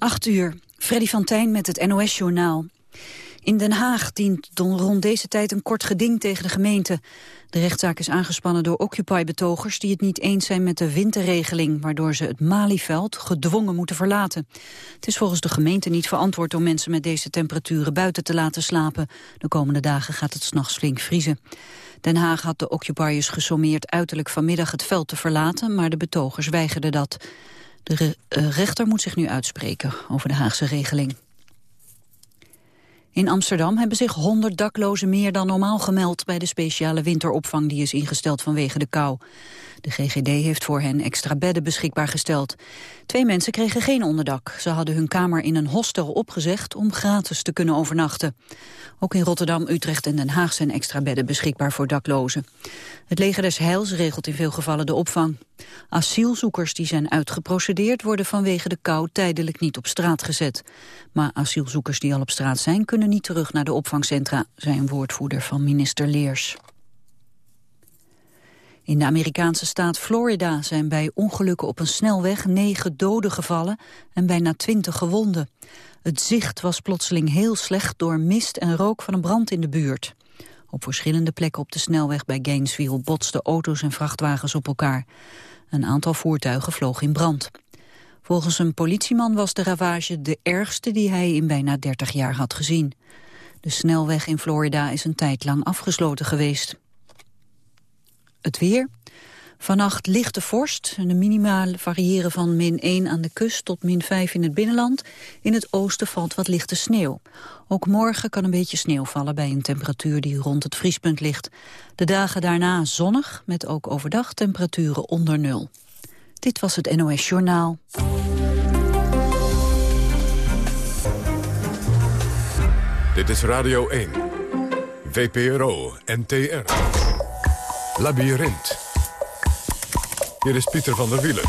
8 uur, Freddy van Tijn met het NOS-journaal. In Den Haag dient rond deze tijd een kort geding tegen de gemeente. De rechtszaak is aangespannen door Occupy-betogers... die het niet eens zijn met de winterregeling... waardoor ze het Malieveld gedwongen moeten verlaten. Het is volgens de gemeente niet verantwoord om mensen met deze temperaturen buiten te laten slapen. De komende dagen gaat het s'nachts flink vriezen. Den Haag had de occupiers gesommeerd uiterlijk vanmiddag het veld te verlaten... maar de betogers weigerden dat. De eh, rechter moet zich nu uitspreken over de Haagse regeling. In Amsterdam hebben zich 100 daklozen meer dan normaal gemeld bij de speciale winteropvang die is ingesteld vanwege de kou. De GGD heeft voor hen extra bedden beschikbaar gesteld. Twee mensen kregen geen onderdak. Ze hadden hun kamer in een hostel opgezegd om gratis te kunnen overnachten. Ook in Rotterdam, Utrecht en Den Haag zijn extra bedden beschikbaar voor daklozen. Het leger des Heils regelt in veel gevallen de opvang. Asielzoekers die zijn uitgeprocedeerd worden vanwege de kou tijdelijk niet op straat gezet. Maar asielzoekers die al op straat zijn kunnen niet terug naar de opvangcentra, zei een woordvoerder van minister Leers. In de Amerikaanse staat Florida zijn bij ongelukken op een snelweg negen doden gevallen en bijna twintig gewonden. Het zicht was plotseling heel slecht door mist en rook van een brand in de buurt. Op verschillende plekken op de snelweg bij Gainesville botsten auto's en vrachtwagens op elkaar. Een aantal voertuigen vloog in brand. Volgens een politieman was de ravage de ergste die hij in bijna 30 jaar had gezien. De snelweg in Florida is een tijd lang afgesloten geweest. Het weer. Vannacht lichte vorst. De minimale variëren van min 1 aan de kust tot min 5 in het binnenland. In het oosten valt wat lichte sneeuw. Ook morgen kan een beetje sneeuw vallen bij een temperatuur die rond het vriespunt ligt. De dagen daarna zonnig, met ook overdag temperaturen onder nul. Dit was het NOS Journaal. Dit is Radio 1. VPRO NTR. Labyrinth. Hier is Pieter van der Wielen.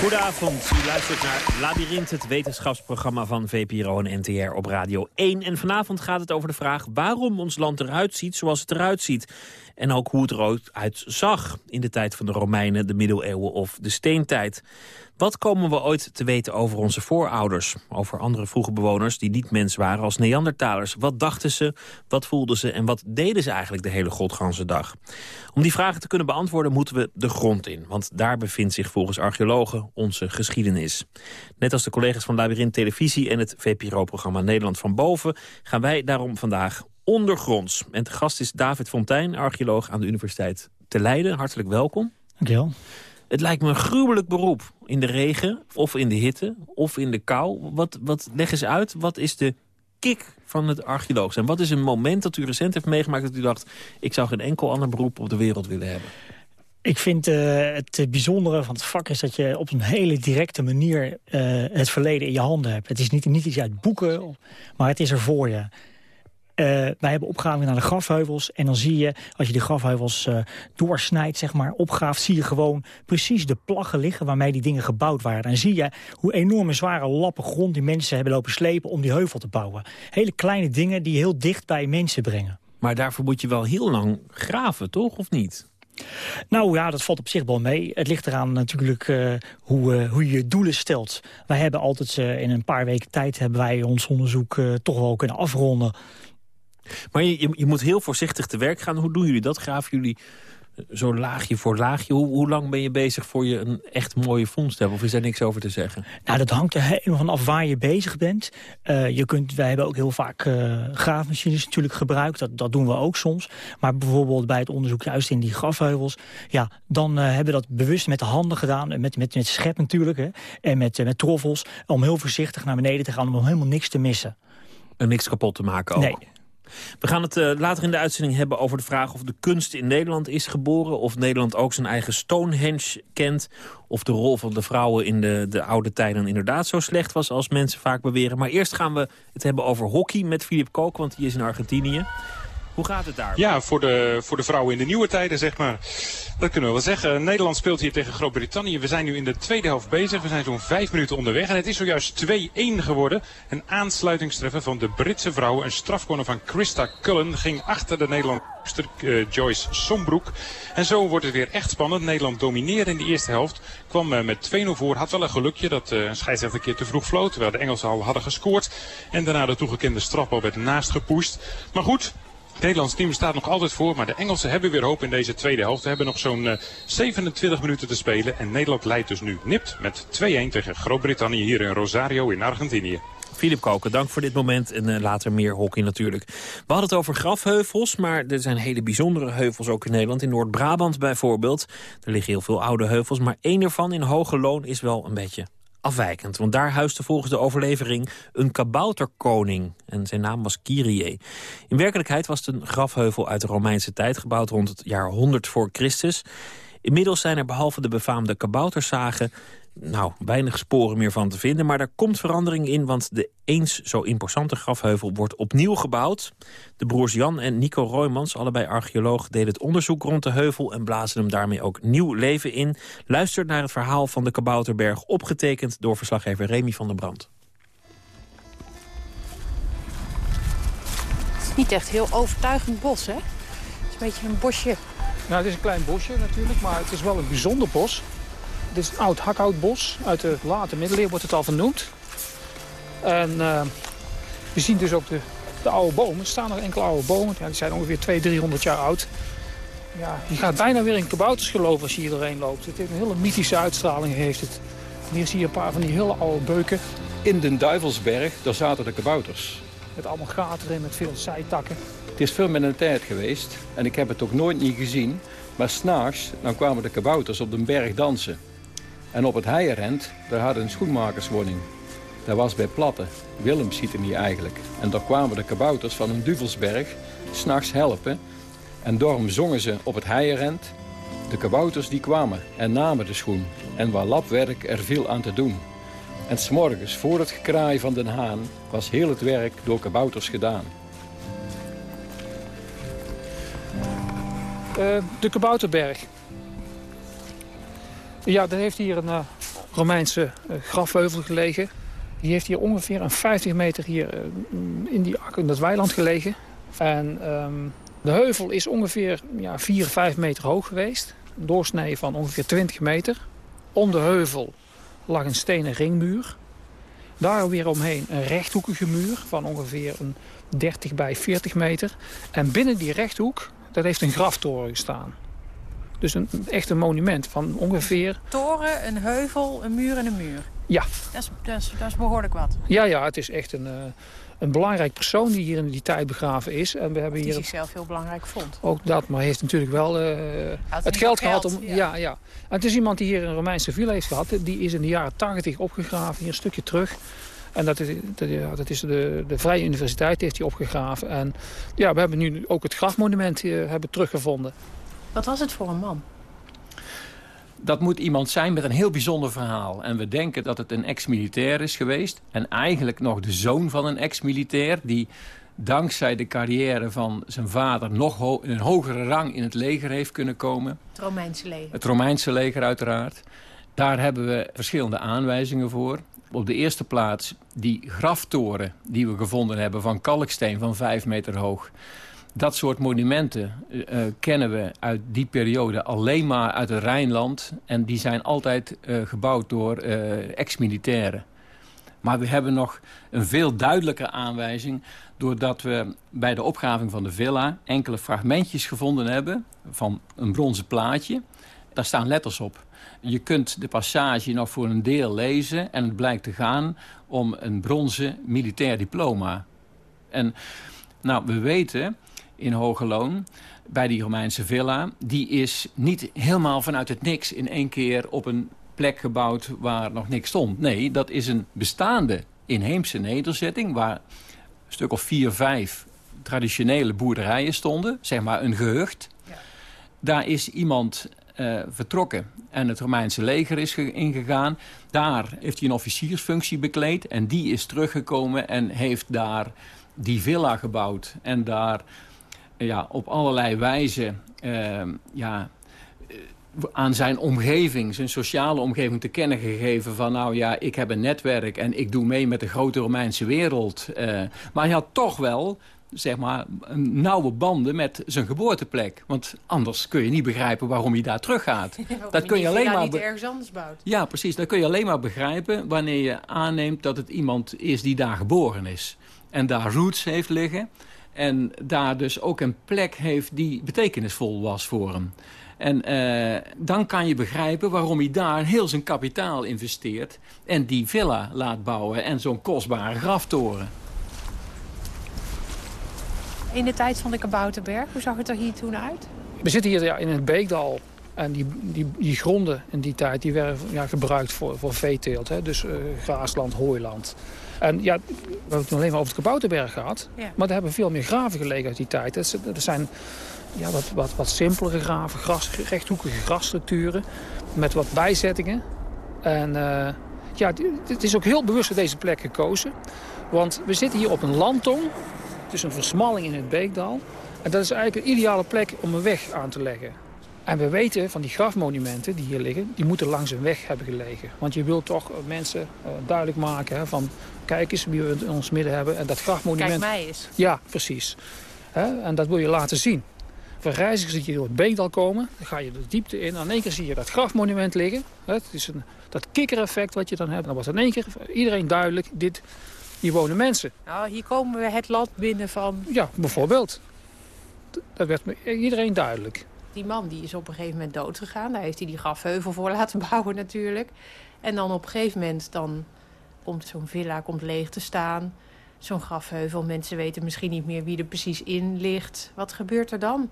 Goedenavond, u luistert naar Labyrinth, het wetenschapsprogramma van VPRO en NTR op Radio 1. En vanavond gaat het over de vraag waarom ons land eruit ziet zoals het eruit ziet. En ook hoe het eruit zag in de tijd van de Romeinen, de middeleeuwen of de steentijd. Wat komen we ooit te weten over onze voorouders? Over andere vroege bewoners die niet mens waren als Neandertalers. Wat dachten ze, wat voelden ze en wat deden ze eigenlijk de hele godganse dag? Om die vragen te kunnen beantwoorden moeten we de grond in. Want daar bevindt zich volgens archeologen onze geschiedenis. Net als de collega's van Labyrinth Televisie en het VPRO-programma Nederland van Boven... gaan wij daarom vandaag ondergronds. En de gast is David Fontijn, archeoloog aan de Universiteit te Leiden. Hartelijk welkom. Dankjewel. Het lijkt me een gruwelijk beroep. In de regen, of in de hitte, of in de kou. Wat, wat, leg eens uit, wat is de kick van het archeoloog zijn? Wat is een moment dat u recent heeft meegemaakt dat u dacht... ik zou geen enkel ander beroep op de wereld willen hebben? Ik vind uh, het bijzondere van het vak is dat je op een hele directe manier uh, het verleden in je handen hebt. Het is niet, niet iets uit boeken, maar het is er voor je. Uh, wij hebben opgravingen naar de grafheuvels. En dan zie je, als je die grafheuvels uh, doorsnijdt, zeg maar, opgraaft... zie je gewoon precies de plaggen liggen waarmee die dingen gebouwd waren. Dan zie je hoe enorme zware lappen grond die mensen hebben lopen slepen... om die heuvel te bouwen. Hele kleine dingen die heel dicht bij mensen brengen. Maar daarvoor moet je wel heel lang graven, toch? Of niet? Nou ja, dat valt op zich wel mee. Het ligt eraan natuurlijk uh, hoe, uh, hoe je je doelen stelt. Wij hebben altijd uh, in een paar weken tijd hebben wij ons onderzoek toch wel kunnen afronden. Maar je, je, moet heel voorzichtig te werk gaan. Hoe doen jullie dat? Graven jullie eh, zo laagje voor laagje? Hoe, hoe, lang ben je bezig voor je een echt mooie vondst hebt? Of is daar niks over te zeggen? Nou, dat hangt er helemaal vanaf waar je bezig bent. Uh, je kunt, wij hebben ook heel vaak uh, graafmachines natuurlijk gebruikt. Dat, dat doen we ook soms. Maar bijvoorbeeld bij het onderzoek juist in die grafheuvels... ja, dan uh, hebben we dat bewust met de handen gedaan. Met, met, met schep natuurlijk. Hè, en met, met troffels. Om heel voorzichtig naar beneden te gaan. Om helemaal niks te missen. En niks kapot te maken ook? Nee. We gaan het uh, later in de uitzending hebben over de vraag of de kunst in Nederland is geboren. Of Nederland ook zijn eigen Stonehenge kent. Of de rol van de vrouwen in de, de oude tijden inderdaad zo slecht was als mensen vaak beweren. Maar eerst gaan we het hebben over hockey met Filip Kook, want die is in Argentinië. Hoe gaat het daar? Ja, voor de, voor de vrouwen in de nieuwe tijden, zeg maar. Dat kunnen we wel zeggen. Nederland speelt hier tegen Groot-Brittannië. We zijn nu in de tweede helft bezig. We zijn zo'n vijf minuten onderweg. En het is zojuist 2-1 geworden. Een aansluitingstreffer van de Britse vrouwen. Een strafcorner van Christa Cullen ging achter de Nederlandster uh, Joyce Sombroek. En zo wordt het weer echt spannend. Nederland domineerde in de eerste helft. Kwam uh, met 2-0 voor. Had wel een gelukje dat uh, een scheidsrechter een keer te vroeg floot. Terwijl de Engelsen al hadden gescoord. En daarna de toegekende strafbal werd naast gepusht. Maar goed, het Nederlands team staat nog altijd voor, maar de Engelsen hebben weer hoop in deze tweede helft. We hebben nog zo'n uh, 27 minuten te spelen en Nederland leidt dus nu nipt met 2-1 tegen Groot-Brittannië hier in Rosario in Argentinië. Filip Koken, dank voor dit moment en uh, later meer hockey natuurlijk. We hadden het over grafheuvels, maar er zijn hele bijzondere heuvels ook in Nederland. In Noord-Brabant bijvoorbeeld. Er liggen heel veel oude heuvels, maar één ervan in Hoge Loon is wel een beetje afwijkend. Want daar huisde volgens de overlevering een kabouterkoning. En zijn naam was Kyrie. In werkelijkheid was het een grafheuvel uit de Romeinse tijd... gebouwd rond het jaar 100 voor Christus. Inmiddels zijn er behalve de befaamde kabouterzagen nou, weinig sporen meer van te vinden. Maar er komt verandering in, want de eens zo imposante grafheuvel wordt opnieuw gebouwd. De broers Jan en Nico Roymans, allebei archeoloog, deden het onderzoek rond de heuvel... en blazen hem daarmee ook nieuw leven in. Luistert naar het verhaal van de Kabouterberg, opgetekend door verslaggever Remy van der Brand. Het is niet echt heel overtuigend bos, hè? Het is een beetje een bosje. Nou, het is een klein bosje natuurlijk, maar het is wel een bijzonder bos. Dit is een oud hakhoutbos. Uit de late middeleeuwen wordt het al vernoemd. En uh, we zien dus ook de, de oude bomen. Er staan nog enkele oude bomen. Ja, die zijn ongeveer 200, 300 jaar oud. Ja, je gaat bijna weer in kabouters geloven als je hier doorheen loopt. Het heeft een hele mythische uitstraling. Heeft het. En hier zie je een paar van die hele oude beuken. In de Duivelsberg, daar zaten de kabouters. Met allemaal gaten erin, met veel zijtakken. Het is veel met een tijd geweest. En ik heb het ook nooit niet gezien. Maar s'nachts, dan kwamen de kabouters op de berg dansen. En op het Heijerend, daar hadden een schoenmakerswoning. Dat was bij Platte. Willem ziet er niet eigenlijk. En daar kwamen de kabouters van een Duvelsberg s'nachts helpen. En daarom zongen ze op het Heijerend. De kabouters die kwamen en namen de schoen. En waar lapwerk er viel aan te doen. En s'morgens voor het gekraai van den haan was heel het werk door kabouters gedaan. Uh, de Kabouterberg. Ja, er heeft hier een uh, Romeinse uh, grafheuvel gelegen. Die heeft hier ongeveer een 50 meter hier uh, in, die, in dat weiland gelegen. En um, de heuvel is ongeveer ja, 4, 5 meter hoog geweest. Een doorsnee van ongeveer 20 meter. Om de heuvel lag een stenen ringmuur. Daar weer omheen een rechthoekige muur van ongeveer een 30 bij 40 meter. En binnen die rechthoek, dat heeft een graftoren gestaan. Dus een, echt een monument van ongeveer... Toren, een heuvel, een muur en een muur. Ja. Dat is, dat is, dat is behoorlijk wat. Ja, ja, het is echt een, uh, een belangrijk persoon die hier in die tijd begraven is. En we hebben die hier zichzelf heel belangrijk vond. Ook dat, maar heeft natuurlijk wel uh, het geld gehad om... Ja. ja, ja. En het is iemand die hier een Romeinse villa heeft gehad. Die is in de jaren 80 opgegraven, hier een stukje terug. En dat is, dat, ja, dat is de, de Vrije Universiteit heeft hij opgegraven. En ja, we hebben nu ook het grafmonument uh, hebben teruggevonden. Wat was het voor een man? Dat moet iemand zijn met een heel bijzonder verhaal. En we denken dat het een ex-militair is geweest. En eigenlijk nog de zoon van een ex-militair... die dankzij de carrière van zijn vader... nog ho een hogere rang in het leger heeft kunnen komen. Het Romeinse leger. Het Romeinse leger uiteraard. Daar hebben we verschillende aanwijzingen voor. Op de eerste plaats die graftoren die we gevonden hebben... van kalksteen van vijf meter hoog dat soort monumenten uh, kennen we uit die periode alleen maar uit het Rijnland. En die zijn altijd uh, gebouwd door ex-militairen. Maar we hebben nog een veel duidelijke aanwijzing... doordat we bij de opgraving van de villa enkele fragmentjes gevonden hebben... van een bronzen plaatje. Daar staan letters op. Je kunt de passage nog voor een deel lezen... en het blijkt te gaan om een bronzen militair diploma. En nou, we weten in Hogeloon bij die Romeinse villa... die is niet helemaal vanuit het niks in één keer op een plek gebouwd waar nog niks stond. Nee, dat is een bestaande inheemse nederzetting... waar een stuk of vier, vijf traditionele boerderijen stonden. Zeg maar een gehucht. Ja. Daar is iemand uh, vertrokken en het Romeinse leger is ingegaan. Daar heeft hij een officiersfunctie bekleed en die is teruggekomen en heeft daar die villa gebouwd. En daar ja, op allerlei wijzen ehm, ja, aan zijn omgeving, zijn sociale omgeving te kennen gegeven van nou ja, ik heb een netwerk en ik doe mee met de grote Romeinse wereld. Uh, maar hij had toch wel zeg maar, nauwe banden met zijn geboorteplek. Want anders kun je niet begrijpen waarom hij daar teruggaat. dat kun je alleen maar niet ergens anders bouwt. Ja, precies. Dat kun je alleen maar begrijpen wanneer je aanneemt dat het iemand is die daar geboren is. En daar roots heeft liggen. En daar dus ook een plek heeft die betekenisvol was voor hem. En uh, dan kan je begrijpen waarom hij daar heel zijn kapitaal investeert... en die villa laat bouwen en zo'n kostbare graftoren. In de tijd van de Kabouterberg, hoe zag het er hier toen uit? We zitten hier ja, in het Beekdal. En die, die, die gronden in die tijd die werden ja, gebruikt voor, voor veeteelt. Hè? Dus uh, graasland, hooiland. En ja, we hebben het alleen maar over het Kabouterberg gehad. Ja. Maar er hebben veel meer graven gelegen uit die tijd. Er zijn ja, wat, wat, wat simpelere graven, gras, rechthoekige grasstructuren met wat bijzettingen. En uh, ja, het is ook heel bewust voor deze plek gekozen. Want we zitten hier op een landtong. Het is een versmalling in het Beekdal. En dat is eigenlijk een ideale plek om een weg aan te leggen. En we weten van die grafmonumenten die hier liggen, die moeten langs een weg hebben gelegen. Want je wilt toch mensen uh, duidelijk maken hè, van, kijk eens wie we in ons midden hebben. En dat grafmonument... Kijk mij eens. Ja, precies. en dat wil je laten zien. Van reizigers die door het Beekdal komen, dan ga je de diepte in. En één keer zie je dat grafmonument liggen. Het is een, dat kikkereffect wat je dan hebt. Dan wordt in één keer iedereen duidelijk, dit, hier wonen mensen. Nou, hier komen we het land binnen van... Ja, bijvoorbeeld. Dat werd iedereen duidelijk. Die man die is op een gegeven moment doodgegaan. Daar heeft hij die grafheuvel voor laten bouwen natuurlijk. En dan op een gegeven moment dan komt zo'n villa komt leeg te staan. Zo'n grafheuvel. Mensen weten misschien niet meer wie er precies in ligt. Wat gebeurt er dan?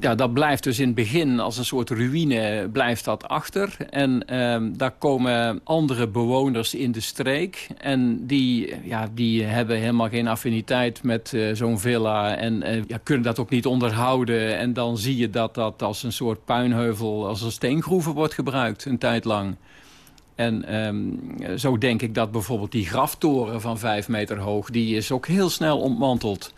ja, dat blijft dus in het begin als een soort ruïne blijft dat achter. En ehm, daar komen andere bewoners in de streek. En die, ja, die hebben helemaal geen affiniteit met uh, zo'n villa. En uh, ja, kunnen dat ook niet onderhouden. En dan zie je dat dat als een soort puinheuvel, als een steengroeven wordt gebruikt een tijd lang. En um, zo denk ik dat bijvoorbeeld die graftoren van vijf meter hoog... die is ook heel snel ontmanteld.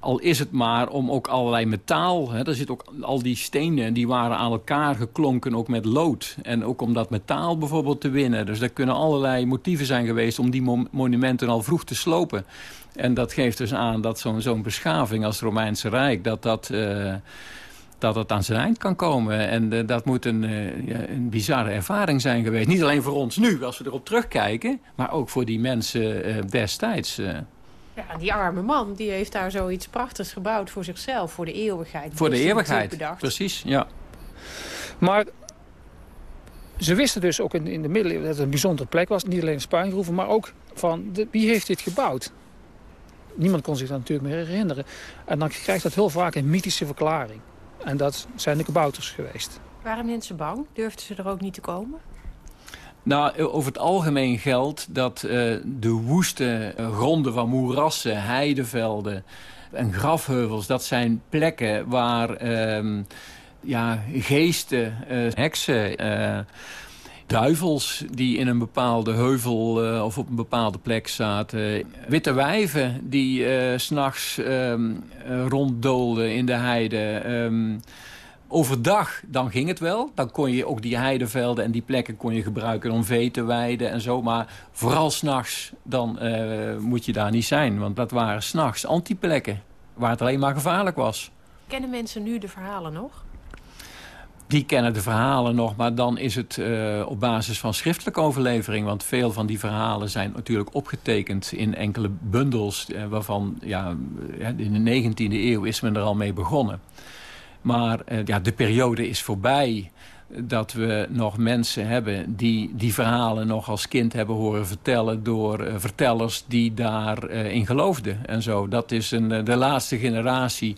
Al is het maar om ook allerlei metaal. Hè, zit ook al die stenen die waren aan elkaar geklonken ook met lood. En ook om dat metaal bijvoorbeeld te winnen. Dus er kunnen allerlei motieven zijn geweest om die monumenten al vroeg te slopen. En dat geeft dus aan dat zo'n beschaving als het Romeinse Rijk... dat dat... Uh, dat het aan zijn eind kan komen. En uh, dat moet een, uh, ja, een bizarre ervaring zijn geweest. Niet alleen voor ons nu, als we erop terugkijken... maar ook voor die mensen uh, destijds. Ja, die arme man die heeft daar zoiets prachtigs gebouwd voor zichzelf, voor de eeuwigheid. Voor de eeuwigheid, precies, ja. Maar ze wisten dus ook in, in de middeleeuwen dat het een bijzondere plek was. Niet alleen spuingroeven, maar ook van de, wie heeft dit gebouwd? Niemand kon zich dat natuurlijk meer herinneren. En dan krijgt dat heel vaak een mythische verklaring. En dat zijn de kabouters geweest. Waren mensen bang? Durfden ze er ook niet te komen? Nou, over het algemeen geldt dat uh, de woeste gronden van moerassen, heidevelden en grafheuvels... dat zijn plekken waar uh, ja, geesten, uh, heksen... Duivels die in een bepaalde heuvel uh, of op een bepaalde plek zaten. Witte wijven die uh, s'nachts um, ronddoolden in de heide. Um, Overdag, dan ging het wel. Dan kon je ook die heidevelden en die plekken kon je gebruiken om vee te weiden en zo. Maar vooral s'nachts, dan moet je daar niet zijn. Want dat waren s'nachts antiplekken, waar het alleen maar gevaarlijk was. Kennen mensen nu de verhalen nog? Die kennen de verhalen nog, maar dan is het uh, op basis van schriftelijke overlevering. Want veel van die verhalen zijn natuurlijk opgetekend in enkele bundels... Uh, waarvan ja, in de 19e eeuw is men er al mee begonnen. Maar ja, de periode is voorbij dat we nog mensen hebben die die verhalen nog als kind hebben horen vertellen... door vertellers die daarin in geloofden en zo. Dat is een, de laatste generatie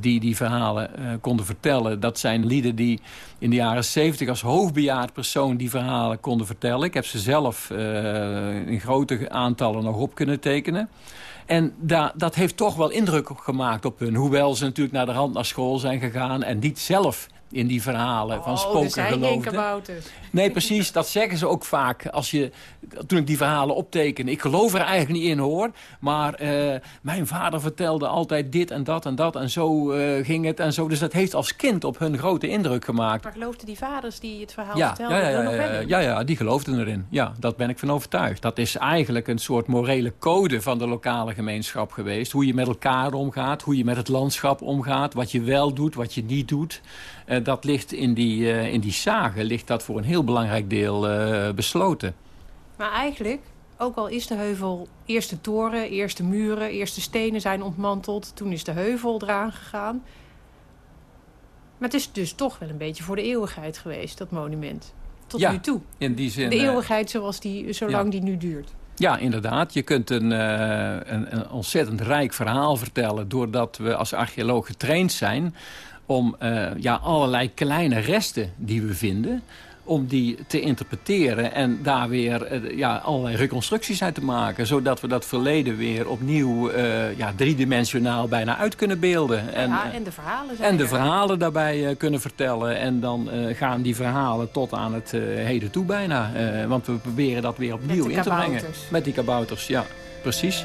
die die verhalen konden vertellen. Dat zijn lieden die in de jaren zeventig als hoogbejaard persoon die verhalen konden vertellen. Ik heb ze zelf in grote aantallen nog op kunnen tekenen. En da dat heeft toch wel indruk gemaakt op hun. Hoewel ze natuurlijk naar de hand naar school zijn gegaan... en niet zelf in die verhalen van Oh, spoken zijn geen geloofden. Nee, precies. Dat zeggen ze ook vaak. Als je, toen ik die verhalen opteken. Ik geloof er eigenlijk niet in, hoor. Maar eh, mijn vader vertelde altijd dit en dat en dat. En zo eh, ging het en zo. Dus dat heeft als kind op hun grote indruk gemaakt. Maar geloofden die vaders die het verhaal Ja, vertelden ja, ja, nog ja, wel ja, ja, ja, die geloofden erin. Ja, dat ben ik van overtuigd. Dat is eigenlijk een soort morele code van de lokale gemeenschap geweest. Hoe je met elkaar omgaat, hoe je met het landschap omgaat. Wat je wel doet, wat je niet doet. Eh, dat ligt in die, eh, in die zagen ligt dat voor een heel belangrijk deel eh, besloten. Maar eigenlijk, ook al is de heuvel eerste toren, eerste muren, eerste stenen zijn ontmanteld. Toen is de heuvel eraan gegaan. Maar het is dus toch wel een beetje voor de eeuwigheid geweest, dat monument. Tot Ja, nu toe. In die zin, De eeuwigheid zoals die, zolang die nu duurt. Ja, inderdaad. Je kunt een, een, een ontzettend rijk verhaal vertellen... doordat we als archeoloog getraind zijn om eh, ja, allerlei kleine resten die we vinden om die te interpreteren en daar weer eh, ja, allerlei reconstructies uit te maken. Zodat we dat verleden weer opnieuw eh, ja, driedimensionaal bijna uit kunnen beelden. En, ja, en de verhalen zijn en de er. verhalen daarbij kunnen vertellen. En dan gaan die verhalen tot aan het heden toe bijna. Want we proberen dat weer opnieuw in te brengen. kabouters. Met die kabouters, ja. Precies.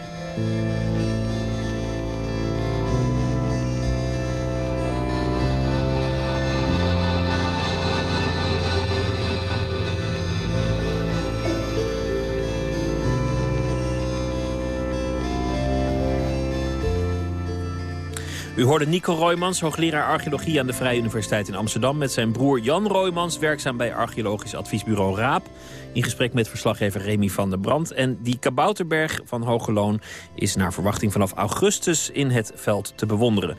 U hoorde Nico Roymans, hoogleraar archeologie aan de Vrije Universiteit in Amsterdam... met zijn broer Jan Roymans, werkzaam bij archeologisch adviesbureau RAAP... in gesprek met verslaggever Remy van der Brand. En die kabouterberg van Hogeloon is naar verwachting vanaf augustus in het veld te bewonderen.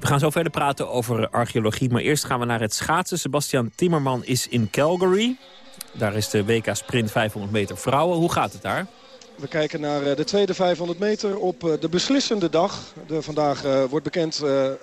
We gaan zo verder praten over archeologie, maar eerst gaan we naar het schaatsen. Sebastian Timmerman is in Calgary. Daar is de WK Sprint 500 meter vrouwen. Hoe gaat het daar? We kijken naar eh, de tweede 500 meter op eh, de beslissende dag. De, vandaag eh, wordt bekend eh, eh,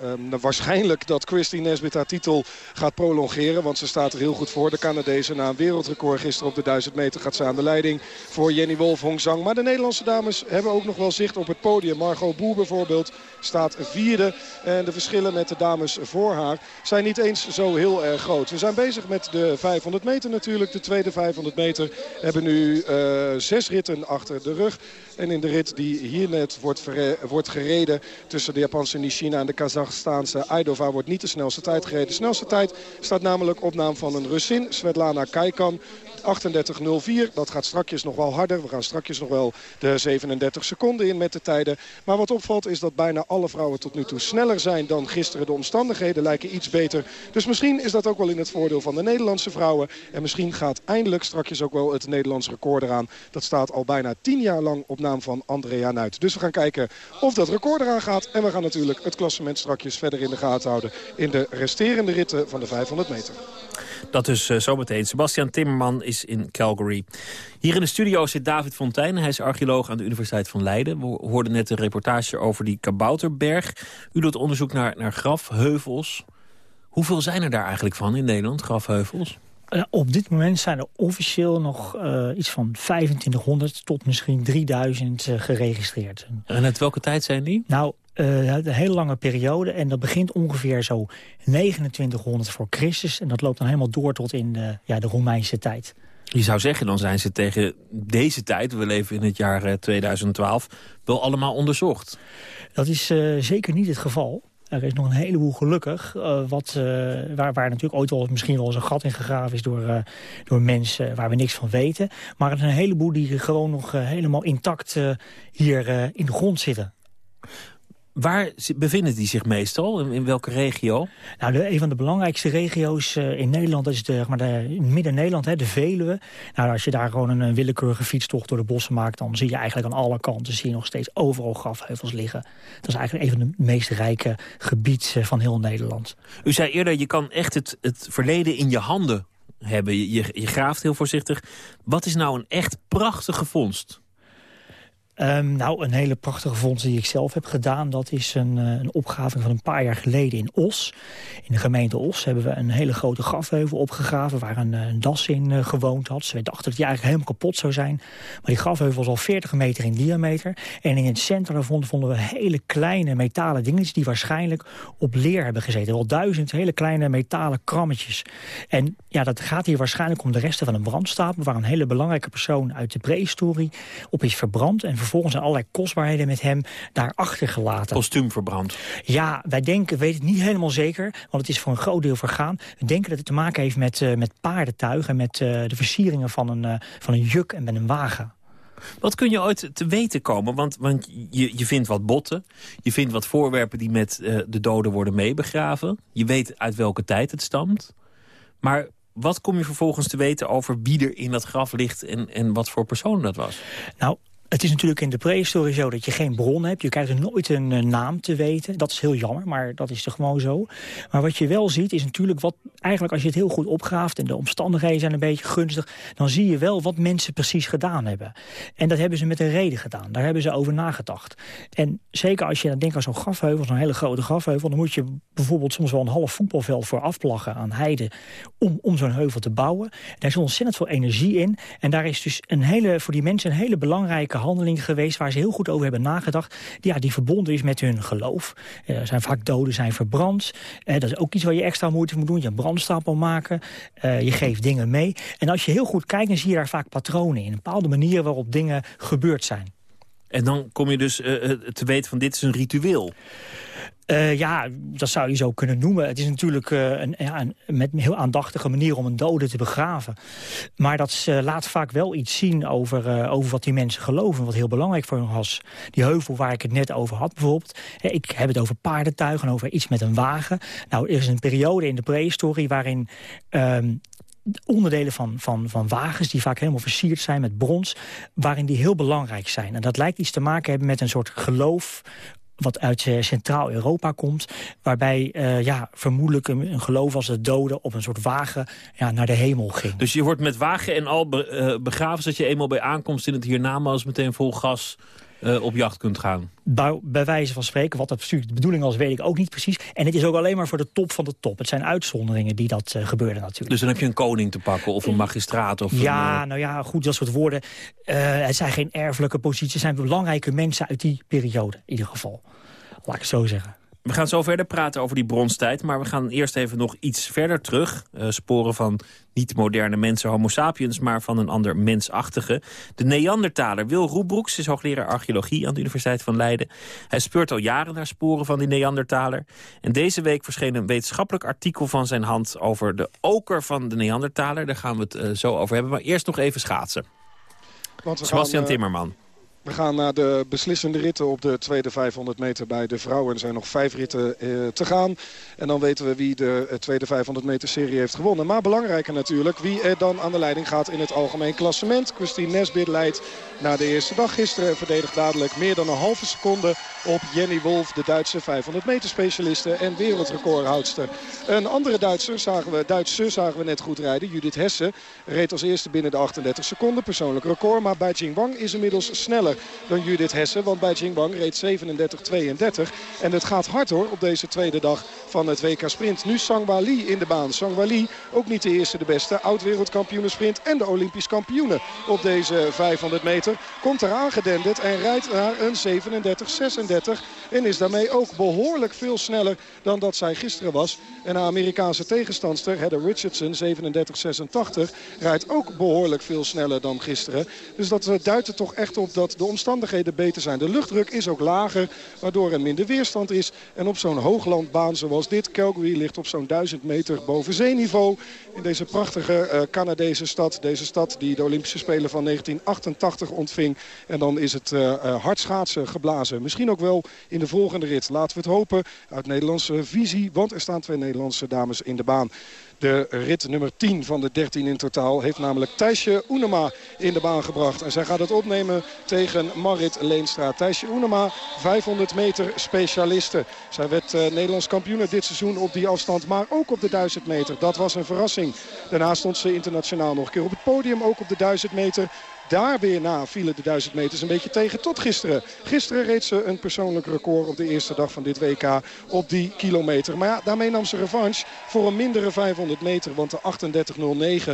waarschijnlijk dat Christy Nesbitt haar titel gaat prolongeren. Want ze staat er heel goed voor. De Canadese na een wereldrecord gisteren op de 1000 meter gaat ze aan de leiding voor Jenny Wolf Hong Zhang. Maar de Nederlandse dames hebben ook nog wel zicht op het podium. Margot Boer bijvoorbeeld staat vierde. En de verschillen met de dames voor haar zijn niet eens zo heel erg groot. We zijn bezig met de 500 meter natuurlijk. De tweede 500 meter hebben nu zes ritten achter de rug. En in de rit die hier net wordt, wordt gereden tussen de Japanse Nishina en de Kazachstaanse Aidova wordt niet de snelste tijd gereden. De snelste tijd staat namelijk op naam van een Russin, Svetlana Kaikan. 38.04. Dat gaat strakjes nog wel harder. We gaan strakjes nog wel de 37 seconden in met de tijden. Maar wat opvalt is dat bijna alle vrouwen tot nu toe sneller zijn dan gisteren. De omstandigheden lijken iets beter. Dus misschien is dat ook wel in het voordeel van de Nederlandse vrouwen. En misschien gaat eindelijk strakjes ook wel het Nederlands record eraan. Dat staat al bijna 10 jaar lang op naam van Andrea Nuit. Dus we gaan kijken of dat record eraan gaat. En we gaan natuurlijk het klassement strakjes verder in de gaten houden. In de resterende ritten van de 500 meter. Dat dus eh, zometeen. Sebastian Timmerman is in Calgary. Hier in de studio zit David Fontijn. Hij is archeoloog aan de Universiteit van Leiden. We hoorden net een reportage over die Kabouterberg. U doet onderzoek naar, naar grafheuvels. Hoeveel zijn er daar eigenlijk van in Nederland, grafheuvels? Eh, op dit moment zijn er officieel nog eh, iets van 2500 tot misschien 3000 eh, geregistreerd. En uit welke tijd zijn die? Nou, eh, een hele lange periode en dat begint ongeveer zo 2900 voor Christus. En dat loopt dan helemaal door tot in de, ja, de Romeinse tijd. Je zou zeggen, dan zijn ze tegen deze tijd, we leven in het jaar eh, 2012, wel allemaal onderzocht. Dat is zeker niet het geval. Er is nog een heleboel gelukkig, eh, wat, eh, waar, waar natuurlijk ooit wel misschien wel eens een gat in gegraven is door, eh, door mensen waar we niks van weten. Maar er zijn een heleboel die gewoon nog helemaal intact hier in de grond zitten. Waar bevinden die zich meestal? In, in welke regio? Nou, de, een van de belangrijkste regio's eh, in Nederland is de, maar de, in Midden-Nederland, hè, de Veluwe. Nou, als je daar gewoon een, eh, willekeurige fietstocht door de bossen maakt... dan zie je eigenlijk aan alle kanten zie je nog steeds overal grafheuvels liggen. Dat is eigenlijk een van de meest rijke gebieden van heel Nederland. U zei eerder, je kan echt het, het verleden in je handen hebben. Je, je, je graaft heel voorzichtig. Wat is nou een echt prachtige vondst? Um, nou, een hele prachtige vondst die ik zelf heb gedaan... dat is een, uh, een van een paar jaar geleden in Os. In de gemeente Os hebben we een hele grote grafheuvel opgegraven... waar een, een das in uh, gewoond had. Ze dachten dat die eigenlijk helemaal kapot zou zijn. Maar die grafheuvel was al 40 meter in diameter. En in het centrum vonden, vonden we hele kleine metalen dingetjes... die waarschijnlijk op leer hebben gezeten. Wel duizend hele kleine metalen krammetjes. En ja, dat gaat hier waarschijnlijk om de resten van een brandstapel... waar een hele belangrijke persoon uit de prehistorie op is verbrand... en vervolgens zijn allerlei kostbaarheden met hem daar achtergelaten. Kostuum verbrand. Ja, wij denken, weet het niet helemaal zeker, want het is voor een groot deel vergaan. We denken dat het te maken heeft met, uh, met paardentuig en met uh, de versieringen van een, uh, van een juk en met een wagen. Wat kun je ooit te weten komen? Want, want je, je vindt wat botten. Je vindt wat voorwerpen die met de doden worden meebegraven. Je weet uit welke tijd het stamt. Maar wat kom je vervolgens te weten over wie er in dat graf ligt... en, en wat voor persoon dat was? Nou, het is natuurlijk in de prehistorie zo dat je geen bron hebt. Je krijgt nooit een uh, naam te weten. Dat is heel jammer, maar dat is er gewoon zo. Maar wat je wel ziet is natuurlijk wat... eigenlijk als je het heel goed opgraaft... en de omstandigheden zijn een beetje gunstig... dan zie je wel wat mensen precies gedaan hebben. En dat hebben ze met een reden gedaan. Daar hebben ze over nagedacht. En zeker als je denkt aan zo'n grafheuvel... zo'n hele grote grafheuvel... dan moet je bijvoorbeeld soms wel een half voetbalveld voor afplaggen aan heide... om, om zo'n heuvel te bouwen. Daar zit ontzettend veel energie in. En daar is dus een hele, voor die mensen een hele belangrijke handeling geweest... waar ze heel goed over hebben nagedacht. Die, ja, die verbonden is met hun geloof. Eh, er zijn vaak doden zijn verbrand. Uh, dat is ook iets waar je extra moeite moet doen. Je een brandstapel maken. Uh, je geeft dingen mee. En als je heel goed kijkt, dan zie je daar vaak patronen in. Een bepaalde manier waarop dingen gebeurd zijn. En dan kom je dus te weten van dit is een ritueel. Uh, ja, dat zou je zo kunnen noemen. Het is natuurlijk uh, een, ja, een, met heel aandachtige manier om een dode te begraven. Maar dat laat vaak wel iets zien over, over wat die mensen geloven. Wat heel belangrijk voor hen was. Die heuvel waar ik het net over had bijvoorbeeld. Ik heb het over paardentuigen, over iets met een wagen. Nou, er is een periode in de prehistorie waarin... Um, onderdelen van, van, van wagens die vaak helemaal versierd zijn met brons... waarin die heel belangrijk zijn. En dat lijkt iets te maken hebben met een soort geloof wat uit uh, Centraal-Europa komt. Waarbij uh, ja, vermoedelijk een, geloof als de doden op een soort wagen ja, naar de hemel ging. Dus je wordt met wagen en al be, uh, begraven... zodat je eenmaal bij aankomst in het hiernamaals meteen vol gas uh, op jacht kunt gaan. Bij, bij, wijze van spreken, wat dat de bedoeling was, weet ik ook niet precies. En het is ook alleen maar voor de top van de top. Het zijn uitzonderingen die dat uh, gebeurden natuurlijk. Dus dan heb je een koning te pakken of een magistraat? Of ja, een, nou ja, goed, dat soort woorden. het zijn geen erfelijke posities, het zijn belangrijke mensen uit die periode in ieder geval. Laat ik het zo zeggen. We gaan zo verder praten over die bronstijd, maar we gaan eerst even nog iets verder terug. Uh, sporen van niet moderne mensen, homo sapiens, maar van een ander mensachtige. De Neandertaler. Wil Roebroeks is hoogleraar archeologie aan de Universiteit van Leiden. Hij speurt al jaren naar sporen van die Neandertaler. En deze week verscheen een wetenschappelijk artikel van zijn hand over de oker van de Neandertaler. Daar gaan we het uh, zo over hebben, maar eerst nog even schaatsen. Sebastian gaan, uh... Timmerman. We gaan naar de beslissende ritten op de tweede 500 meter bij de vrouwen. Er zijn nog vijf ritten eh, te gaan. En dan weten we wie de tweede 500 meter serie heeft gewonnen. Maar belangrijker natuurlijk wie er dan aan de leiding gaat in het algemeen klassement. Christine Nesbit leidt na de eerste dag gisteren. En verdedigt dadelijk meer dan een halve seconde op Jenny Wolf. De Duitse 500 meter specialiste en wereldrecordhoudster. Een andere Duitser zagen we, Duitse zagen we net goed rijden. Judith Hesse reed als eerste binnen de 38 seconden. Persoonlijk record. Maar bij Wang is inmiddels sneller dan Judith Hesse. Want bij Jingbang reed 37-32. En het gaat hard hoor op deze tweede dag van het WK Sprint. Nu Sangwa Lee in de baan. Sangwa Lee ook niet de eerste de beste. Oud-wereldkampioene sprint en de Olympisch kampioene op deze 500 meter. Komt er aangedenderd en rijdt naar een 37-36. En is daarmee ook behoorlijk veel sneller dan dat zij gisteren was. En haar Amerikaanse tegenstandster Heather Richardson, 37-86, rijdt ook behoorlijk veel sneller dan gisteren. Dus dat duidt er toch echt op dat de omstandigheden beter zijn. De luchtdruk is ook lager, waardoor er minder weerstand is. En op zo'n hooglandbaan zoals dit, Calgary ligt op zo'n 1000 meter boven zeeniveau. In deze prachtige uh, Canadese stad. Deze stad die de Olympische Spelen van 1988 ontving. En dan is het uh, hard schaatsen geblazen. Misschien ook wel in de volgende rit. Laten we het hopen uit Nederlandse visie. Want er staan twee Nederlandse dames in de baan. De rit nummer 10 van de 13 in totaal heeft namelijk Thijsje Oenema in de baan gebracht. En zij gaat het opnemen tegen Marit Leenstra. Thijsje Oenema, 500 meter specialiste. Zij werd uh, Nederlands kampioen dit seizoen op die afstand, maar ook op de 1000 meter. Dat was een verrassing. Daarna stond ze internationaal nog een keer op het podium, ook op de 1000 meter. Daar weer na vielen de 1000 meters een beetje tegen tot gisteren. Gisteren reed ze een persoonlijk record op de eerste dag van dit WK op die kilometer. Maar ja, daarmee nam ze revanche voor een mindere 500 meter. Want de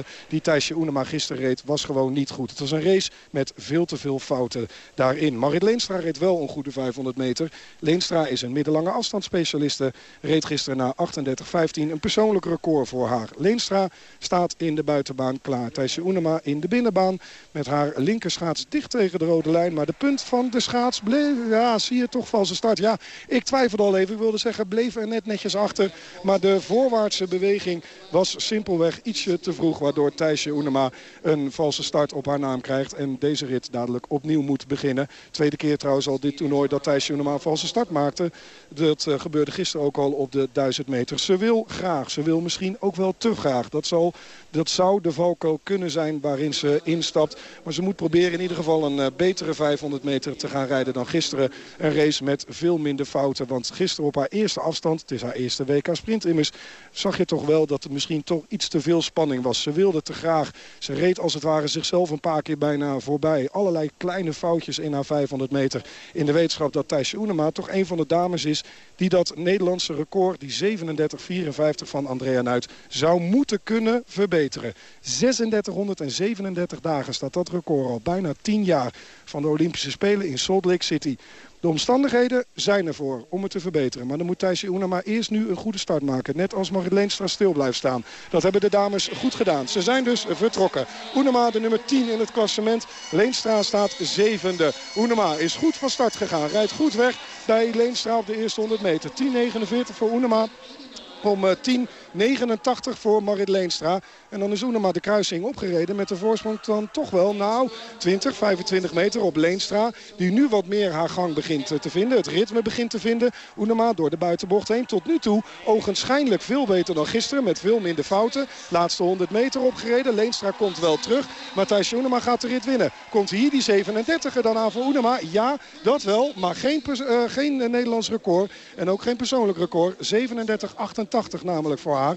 38.09 die Thijsje Oenema gisteren reed was gewoon niet goed. Het was een race met veel te veel fouten daarin. Marit Leenstra reed wel een goede 500 meter. Leenstra is een middellange afstandsspecialiste. Reed gisteren na 38.15 een persoonlijk record voor haar. Leenstra staat in de buitenbaan klaar. Thijsje Oenema in de binnenbaan met haar linkerschaats dicht tegen de rode lijn. Maar de punt van de schaats bleef, ja, zie je toch valse start. Ja, ik twijfelde al even. Ik wilde zeggen, bleef er net netjes achter. Maar de voorwaartse beweging was simpelweg ietsje te vroeg. Waardoor Thijsje Oenema een valse start op haar naam krijgt. En deze rit dadelijk opnieuw moet beginnen. Tweede keer trouwens al dit toernooi dat Thijsje Oenema een valse start maakte. Dat uh, gebeurde gisteren ook al op de 1000 meter. Ze wil graag. Ze wil misschien ook wel te graag. Dat, zal, dat zou de valko kunnen zijn waarin ze instapt. Maar ze moet proberen in ieder geval een uh, betere 500 meter te gaan rijden dan gisteren. Een race met veel minder fouten. Want gisteren op haar eerste afstand, het is haar eerste WK sprint immers... zag je toch wel dat er misschien toch iets te veel spanning was. Ze wilde te graag. Ze reed als het ware zichzelf een paar keer bijna voorbij. Allerlei kleine foutjes in haar 500 meter. In de wetenschap dat Thijsje Oenema toch een van de dames is... die dat Nederlandse record, die 37-54 van Andrea Nuit... zou moeten kunnen verbeteren. 3637 dagen staat dat record al. Bijna 10 jaar van de Olympische Spelen in Salt Lake City. De omstandigheden zijn ervoor om het te verbeteren. Maar dan moet Thijsje Oenema eerst nu een goede start maken. Net als Marit Leenstra stil blijft staan. Dat hebben de dames goed gedaan. Ze zijn dus vertrokken. Oenema de nummer 10 in het klassement. Leenstra staat zevende. Oenema is goed van start gegaan. Rijdt goed weg bij Leenstra op de eerste 100 meter. 10.49 voor Oenema om 10 89 voor Marit Leenstra. En dan is Oenema de kruising opgereden met de voorsprong dan toch wel nou 20, 25 meter op Leenstra. Die nu wat meer haar gang begint te vinden. Het ritme begint te vinden. Oenema door de buitenbocht heen. Tot nu toe ogenschijnlijk veel beter dan gisteren met veel minder fouten. Laatste 100 meter opgereden. Leenstra komt wel terug. Maar Thijs gaat de rit winnen. Komt hier die 37er dan aan voor Oenema? Ja, dat wel. Maar geen, uh, geen Nederlands record. En ook geen persoonlijk record. 37-88 namelijk voor haar. 38-29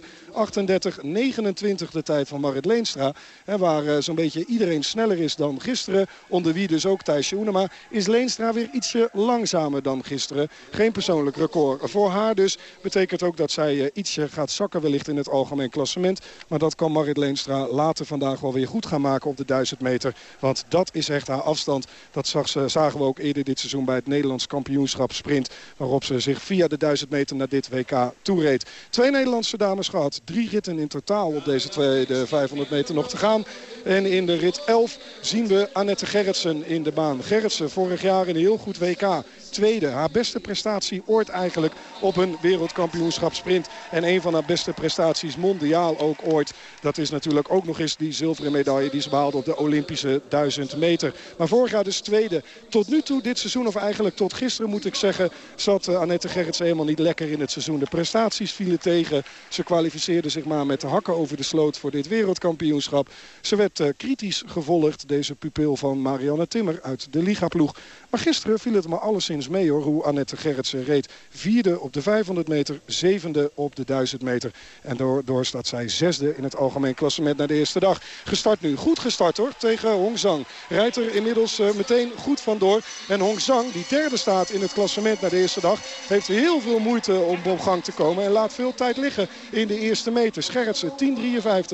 de tijd van Marit Leenstra. En waar uh, zo'n beetje iedereen sneller is dan gisteren. Onder wie dus ook Thijsje Oenema. Is Leenstra weer ietsje langzamer dan gisteren. Geen persoonlijk record voor haar dus. Betekent ook dat zij uh, ietsje gaat zakken wellicht in het algemeen klassement. Maar dat kan Marit Leenstra later vandaag wel weer goed gaan maken op de 1000 meter. Want dat is echt haar afstand. Dat zag zagen we ook eerder dit seizoen bij het Nederlands kampioenschap sprint. Waarop ze zich via de 1000 meter naar dit WK toereed. Twee Nederlandse dames gehad. Drie ritten in totaal op deze tweede 500 meter nog te gaan. En in de rit 11 zien we Annette Gerritsen in de baan. Gerritsen vorig jaar een heel goed WK tweede. Haar beste prestatie ooit eigenlijk op een wereldkampioenschap sprint. En een van haar beste prestaties mondiaal ook ooit. Dat is natuurlijk ook nog eens die zilveren medaille die ze behaalde op de Olympische 1000 meter. Maar vorig jaar dus tweede. Tot nu toe dit seizoen, of eigenlijk tot gisteren moet ik zeggen... zat uh, Annette Gerritsen helemaal niet lekker in het seizoen. De prestaties vielen tegen. Ze kwalificeerde zich maar met de hakken over de sloot voor dit wereldkampioenschap. Ze werd uh, kritisch gevolgd, deze pupil van Marianne Timmer uit de Ligaploeg. Maar gisteren viel het maar alleszins mee hoor, hoe Annette Gerritsen reed. Vierde op de 500 meter, zevende op de 1000 meter. En daardoor staat zij zesde in het algemeen klassement naar de eerste dag. Gestart nu, goed gestart hoor, tegen Hong Zhang. Rijdt er inmiddels uh, meteen goed vandoor. En Hong Zhang, die derde staat in het klassement naar de eerste dag... heeft heel veel moeite om op gang te komen. En laat veel tijd liggen in de eerste meters. Gerritsen,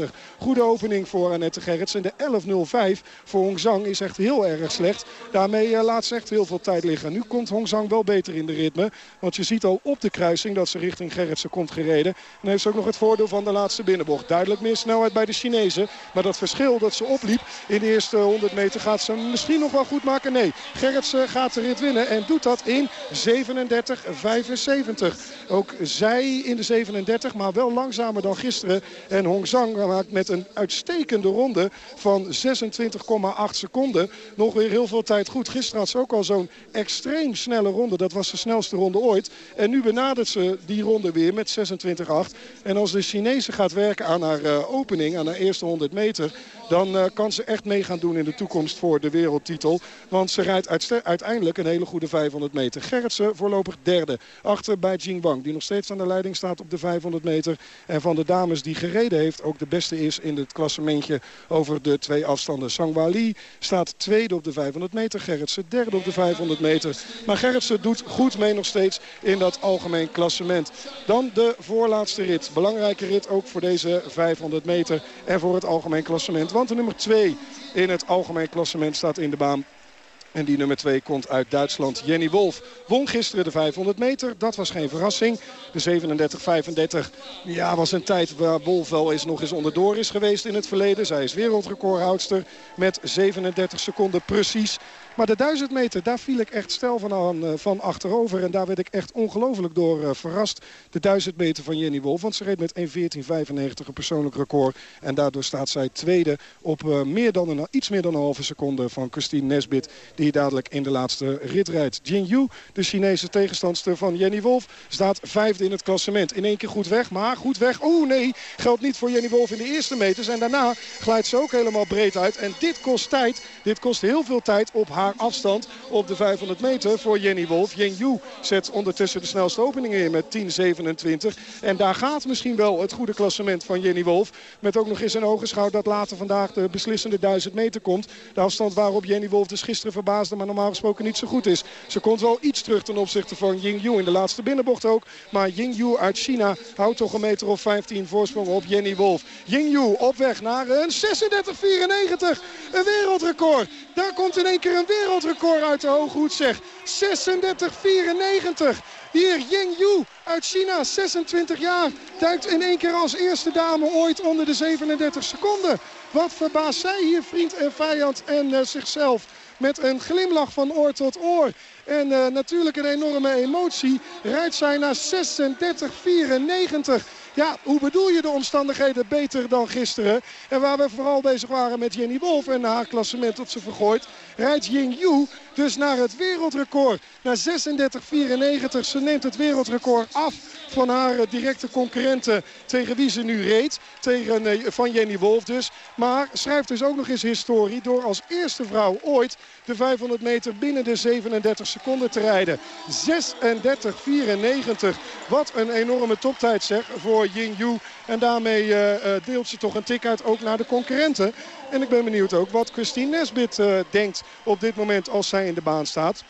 10.53. Goede opening voor Annette Gerritsen. De 11.05 voor Hong Zhang is echt heel erg slecht. Daarmee uh, laat ze heel veel tijd liggen. Nu komt Hong Zhang wel beter in de ritme. Want je ziet al op de kruising dat ze richting Gerritsen komt gereden. En heeft ze ook nog het voordeel van de laatste binnenbocht. Duidelijk meer snelheid bij de Chinezen. Maar dat verschil dat ze opliep in de eerste 100 meter gaat ze misschien nog wel goed maken. Nee, Gerritsen gaat de rit winnen en doet dat in 37-75. Ook zij in de 37, maar wel langzamer dan gisteren. En Hong Zhang maakt met een uitstekende ronde van 26,8 seconden nog weer heel veel tijd goed. Gisteren had ze ook al zo'n extreem snelle ronde. Dat was de snelste ronde ooit. En nu benadert ze die ronde weer met 26,8. En als de Chinese gaat werken aan haar uh, opening, aan haar eerste 100 meter dan kan ze echt mee gaan doen in de toekomst voor de wereldtitel. Want ze rijdt uiteindelijk een hele goede 500 meter. Gerritsen voorlopig derde. Achter bij Jingbang, die nog steeds aan de leiding staat op de 500 meter. En van de dames die gereden heeft, ook de beste is in het klassementje over de twee afstanden. Sangwali staat tweede op de 500 meter. Gerritsen derde op de 500 meter. Maar Gerritsen doet goed mee nog steeds in dat algemeen klassement. Dan de voorlaatste rit. Belangrijke rit ook voor deze 500 meter en voor het algemeen klassement. De nummer 2 in het algemeen klassement staat in de baan. En die nummer 2 komt uit Duitsland. Jenny Wolf won gisteren de 500 meter. Dat was geen verrassing. De 37-35 ja, was een tijd waar Wolf wel eens nog eens onderdoor is geweest in het verleden. Zij is wereldrecordhoudster met 37 seconden precies. Maar de 1000 meter, daar viel ik echt stel van, aan, eh, van achterover. En daar werd ik echt ongelooflijk door uh, verrast. De 1000 meter van Jenny Wolf. Want ze reed met 1.14.95 een persoonlijk record. En daardoor staat zij tweede op uh, meer dan een, iets meer dan een halve seconde van Christine Nesbit. Die dadelijk in de laatste rit rijdt. Jin Yu, de Chinese tegenstandster van Jenny Wolf, staat vijfde in het klassement. In één keer goed weg, maar goed weg. Oeh nee, geldt niet voor Jenny Wolf in de eerste meters. En daarna glijdt ze ook helemaal breed uit. En dit kost tijd. Dit kost heel veel tijd op haar haar afstand op de 500 meter voor Jenny Wolf. Yen Yu zet ondertussen de snelste openingen in met 10.27. En daar gaat misschien wel het goede klassement van Jenny Wolf. Met ook nog eens een ogenschouw dat later vandaag de beslissende 1000 meter komt. De afstand waarop Jenny Wolf dus gisteren verbaasde, maar normaal gesproken niet zo goed is. Ze komt wel iets terug ten opzichte van Ying Yu in de laatste binnenbocht ook. Maar Ying Yu uit China houdt toch een meter of 15 voorsprong op Jenny Wolf. Ying Yu op weg naar een 36-94. Een wereldrecord. Daar komt in één keer een wereldrecord uit de hooghoed zeg. 36-94. Hier Ying Yu uit China, 26 jaar. Duikt in één keer als eerste dame ooit onder de 37 seconden. Wat verbaast zij hier vriend en vijand en uh, zichzelf. Met een glimlach van oor tot oor. En uh, natuurlijk een enorme emotie. Rijdt zij naar 36-94. Ja, hoe bedoel je de omstandigheden beter dan gisteren? En waar we vooral bezig waren met Jenny Wolf en haar klassement dat ze vergooit... rijdt Ying Yu dus naar het wereldrecord. Naar 36-94. Ze neemt het wereldrecord af van haar eh, directe concurrenten tegen wie ze nu reed. Tegen, eh, van Jenny Wolf dus. Maar schrijft dus ook nog eens historie door als eerste vrouw ooit de 500 meter binnen de 37 seconden te rijden. 36-94. Wat een enorme toptijd zeg voor Ying Yu. En daarmee uh, deelt ze toch een tik uit ook naar de concurrenten. En ik ben benieuwd ook wat Christine Nesbit uh, denkt op dit moment als zij in de baan staat.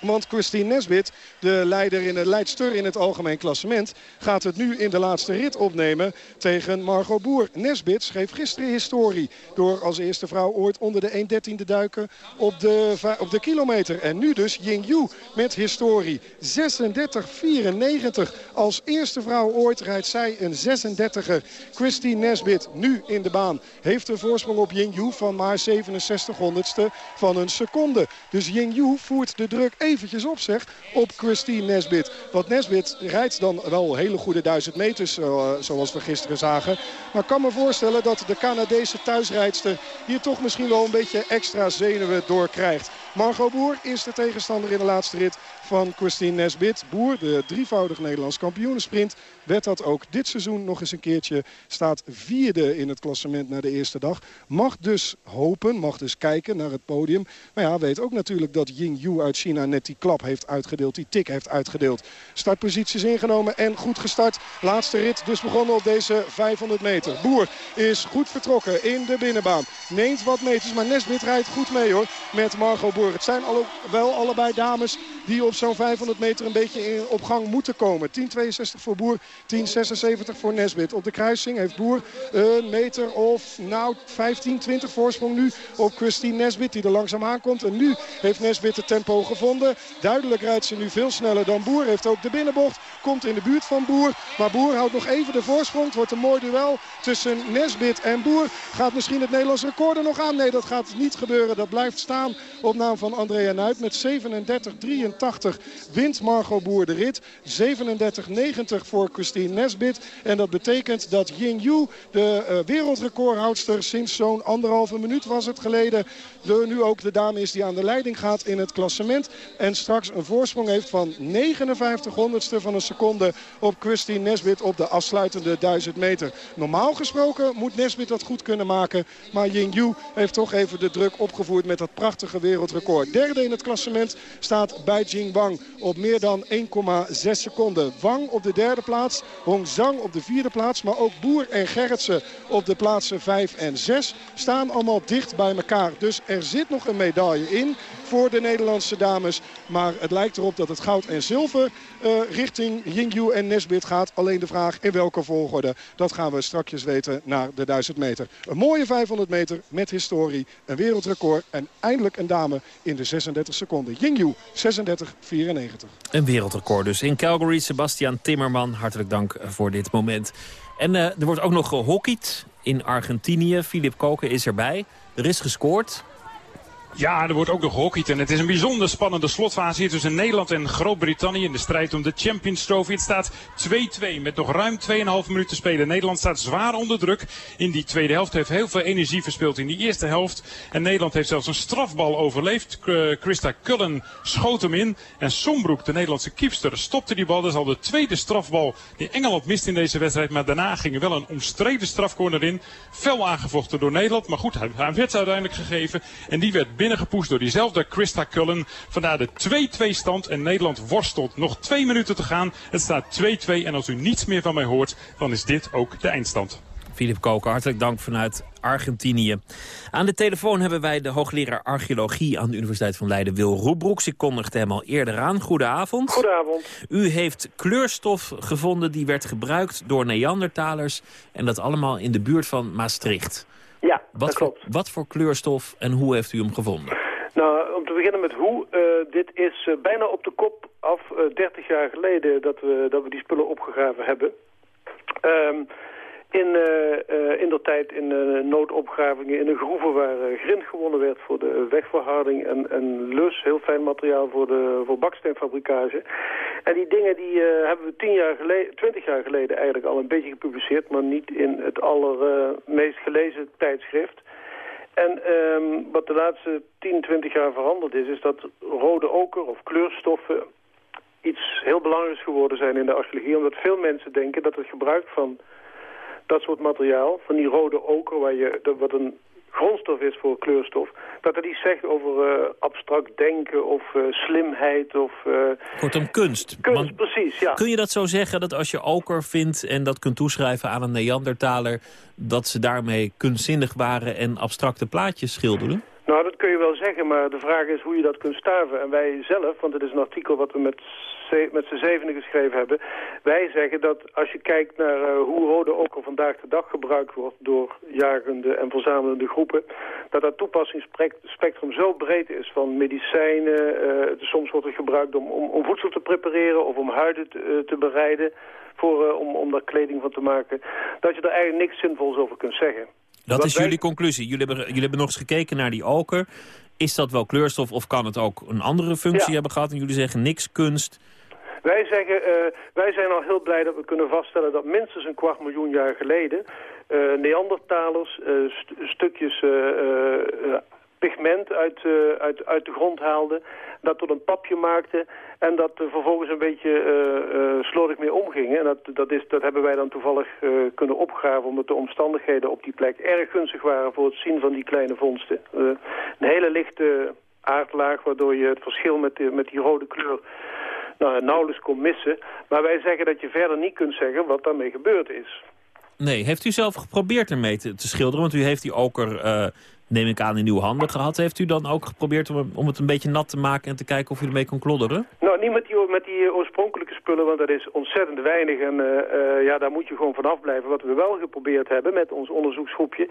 Want Christine Nesbit, de leider in de leidster in het algemeen klassement... gaat het nu in de laatste rit opnemen tegen Margot Boer. Nesbit schreef gisteren historie door als eerste vrouw ooit onder de 1.13 te duiken op de, op de kilometer. En nu dus Ying Yu met historie. 36-94. Als eerste vrouw ooit rijdt zij een 36er. Christine Nesbit nu in de baan. Heeft een voorsprong op Ying Yu van maar 67 honderdste van een seconde. Dus Ying Yu voert de druk eventjes op zeg op Christine Nesbit. Want Nesbit rijdt dan wel hele goede duizend meters uh, zoals we gisteren zagen. Maar ik kan me voorstellen dat de Canadese thuisrijdster hier toch misschien wel een beetje extra zenuwen door krijgt. Margot Boer is de tegenstander in de laatste rit van Christine Nesbit. Boer, de drievoudig Nederlands kampioenensprint, werd dat ook dit seizoen nog eens een keertje. Staat vierde in het klassement na de eerste dag. Mag dus hopen, mag dus kijken naar het podium. Maar ja, weet ook natuurlijk dat Ying Yu uit China net die klap heeft uitgedeeld. Die tik heeft uitgedeeld. Startposities ingenomen en goed gestart. Laatste rit dus begonnen op deze 500 meter. Boer is goed vertrokken in de binnenbaan. Neemt wat meters, maar Nesbit rijdt goed mee hoor. Met Margot Boer. Het zijn alle, wel allebei dames die op zo'n 500 meter een beetje in, op gang moeten komen. 10.62 voor Boer, 10.76 voor Nesbit. Op de kruising heeft Boer een meter of nou 15, 20 voorsprong nu op Christine Nesbit die er langzaam aankomt. En nu heeft Nesbit het tempo gevonden. Duidelijk rijdt ze nu veel sneller dan Boer. Heeft ook de binnenbocht, komt in de buurt van Boer. Maar Boer houdt nog even de voorsprong. Het wordt een mooi duel tussen Nesbit en Boer. Gaat misschien het Nederlands record er nog aan? Nee, dat gaat niet gebeuren. Dat blijft staan op van Andrea Nuit met 37-83. wint Margot Boer de rit. 37-90 voor Christine Nesbit. En dat betekent dat Ying Yu, de uh, wereldrecordhoudster sinds zo'n anderhalve minuut was het geleden... De, nu ook de dame is die aan de leiding gaat in het klassement. En straks een voorsprong heeft van 59 honderdste van een seconde op Christine Nesbit op de afsluitende 1000 meter. Normaal gesproken moet Nesbit dat goed kunnen maken. Maar Ying Yu heeft toch even de druk opgevoerd met dat prachtige wereldrecord. Derde in het klassement staat bij Jing Wang op meer dan 1,6 seconden. Wang op de derde plaats, Hong Zhang op de vierde plaats. Maar ook Boer en Gerritsen op de plaatsen 5 en 6 staan allemaal dicht bij elkaar. Dus er zit nog een medaille in voor de Nederlandse dames. Maar het lijkt erop dat het goud en zilver uh, richting Yingyu en Nesbit gaat. Alleen de vraag in welke volgorde, dat gaan we strakjes weten naar de 1000 meter. Een mooie 500 meter met historie, een wereldrecord en eindelijk een dame in de 36 seconden. Yingyu 36-94. Een wereldrecord dus in Calgary. Sebastian Timmerman, hartelijk dank voor dit moment. En uh, er wordt ook nog gehockeyd in Argentinië. Filip Koken is erbij. Er is gescoord. Ja, er wordt ook nog gehockeyd. En het is een bijzonder spannende slotfase hier tussen Nederland en Groot-Brittannië in de strijd om de Champions Trophy. Het staat 2-2 met nog ruim 2,5 minuten te spelen. Nederland staat zwaar onder druk in die tweede helft. Heeft heel veel energie verspeeld in die eerste helft. En Nederland heeft zelfs een strafbal overleefd. Christa Cullen schoot hem in. En Sombroek, de Nederlandse kiepster, stopte die bal. Dat is al de tweede strafbal die Engeland mist in deze wedstrijd. Maar daarna ging wel een omstreden strafcorner in. Fel aangevochten door Nederland. Maar goed, hij werd uiteindelijk gegeven. En die werd binnengepoest door diezelfde Christa Cullen. Vandaar de 2-2 stand en Nederland worstelt. Nog twee minuten te gaan. Het staat 2-2 en als u niets meer van mij hoort, dan is dit ook de eindstand. Filip Koker, hartelijk dank vanuit Argentinië. Aan de telefoon hebben wij de hoogleraar archeologie aan de Universiteit van Leiden, Wil Roebroeks. Ik kondigde hem al eerder aan. Goedenavond. Goedenavond. U heeft kleurstof gevonden die werd gebruikt door Neandertalers en dat allemaal in de buurt van Maastricht. Wat. Voor, wat voor kleurstof en hoe heeft u hem gevonden? Nou, om te beginnen met hoe. Uh, dit is uh, bijna op de kop af uh, 30 jaar geleden dat we, dat we die spullen opgegraven hebben. Um, in, uh, in de tijd in noodopgravingen in een groeven waar grind gewonnen werd voor de wegverharding en, en lus, heel fijn materiaal voor, de, voor baksteenfabrikage. En die dingen die hebben we tien jaar geleden, twintig jaar geleden eigenlijk al een beetje gepubliceerd, maar niet in het allermeest gelezen tijdschrift. En um, wat de laatste 10, 20 jaar veranderd is, is dat rode oker of kleurstoffen iets heel belangrijks geworden zijn in de archeologie. Omdat veel mensen denken dat het gebruik van dat soort materiaal, van die rode oker, waar je, wat een grondstof is voor kleurstof, dat het iets zegt over uh, abstract denken of uh, slimheid of... Uh, Kortom, kunst. Kunst, precies, ja. Kun je dat zo zeggen, dat als je oker vindt en dat kunt toeschrijven aan een Neandertaler, dat ze daarmee kunstzinnig waren en abstracte plaatjes schilderden? Nou, dat kun je wel zeggen, maar de vraag is hoe je dat kunt staven. En wij zelf, want het is een artikel wat we met, met z'n zevenen geschreven hebben... wij zeggen dat als je kijkt naar uh, hoe rode oker vandaag de dag gebruikt wordt... door jagende en verzamelende groepen... dat dat toepassingsspectrum zo breed is van medicijnen... Uh, soms wordt het gebruikt om, om, om, voedsel te prepareren of om huiden te, uh, te bereiden... Voor, om, om daar kleding van te maken... dat je er eigenlijk niks zinvols over kunt zeggen. Dat is wij... jullie conclusie. Jullie hebben, jullie hebben nog eens gekeken naar die oker. Is dat wel kleurstof of kan het ook een andere functie ja. hebben gehad? En jullie zeggen niks kunst. Wij, zeggen, uh, wij zijn al heel blij dat we kunnen vaststellen dat minstens een kwart miljoen jaar geleden... Uh, Neandertalers uh, st stukjes pigment uit, uit, uit de grond haalden... dat tot een papje maakten en dat er vervolgens een beetje uh, uh, slordig mee omgingen. En dat, dat, is, dat hebben wij dan toevallig uh, kunnen opgraven... omdat de omstandigheden op die plek erg gunstig waren... voor het zien van die kleine vondsten. een hele lichte aardlaag... waardoor je het verschil met, de, met die rode kleur nou, nauwelijks kon missen. Maar wij zeggen dat je verder niet kunt zeggen wat daarmee gebeurd is. Nee, heeft u zelf geprobeerd ermee te, te schilderen? Want u heeft die oker neem ik aan, in uw handen gehad. Heeft u dan ook geprobeerd om, om het een beetje nat te maken en te kijken of u ermee kon klodderen? Nou, niet met die, met die oorspronkelijke spullen, want dat is ontzettend weinig. En uh, uh, ja, daar moet je gewoon vanaf blijven. Wat we wel geprobeerd hebben met ons onderzoeksgroepje,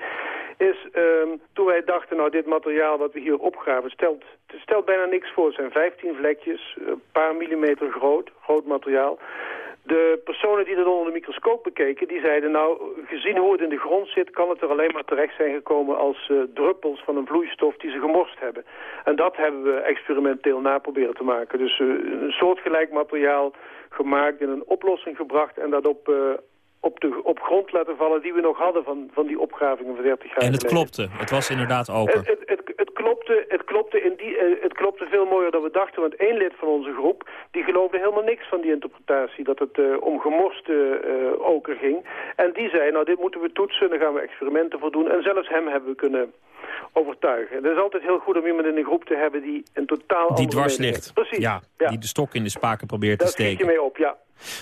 is um, toen wij dachten, nou dit materiaal wat we hier opgraven stelt, stelt bijna niks voor. Het zijn 15 vlekjes, een paar millimeter groot, groot materiaal. De personen die dat onder de microscoop bekeken, die zeiden nou, gezien hoe het in de grond zit, kan het er alleen maar terecht zijn gekomen als uh, druppels van een vloeistof die ze gemorst hebben. En dat hebben we experimenteel na proberen te maken. Dus uh, een soortgelijk materiaal gemaakt, in een oplossing gebracht en dat op, uh, op, de, op grond laten vallen die we nog hadden van, van die opgravingen van 30 jaar En het klopte, het was inderdaad open. Het, het, het, het, klopte, het, klopte in die, uh, het klopte veel mooier dan we dachten, want één lid van onze groep... die geloofde helemaal niks van die interpretatie, dat het uh, om gemorste uh, oker ging. En die zei, nou dit moeten we toetsen, daar gaan we experimenten voor doen. En zelfs hem hebben we kunnen overtuigen. Het is altijd heel goed om iemand in een groep te hebben die een totaal Die dwars ligt. Precies. Ja, ja, die de stok in de spaken probeert Daar te steken. Daar je mee op, ja.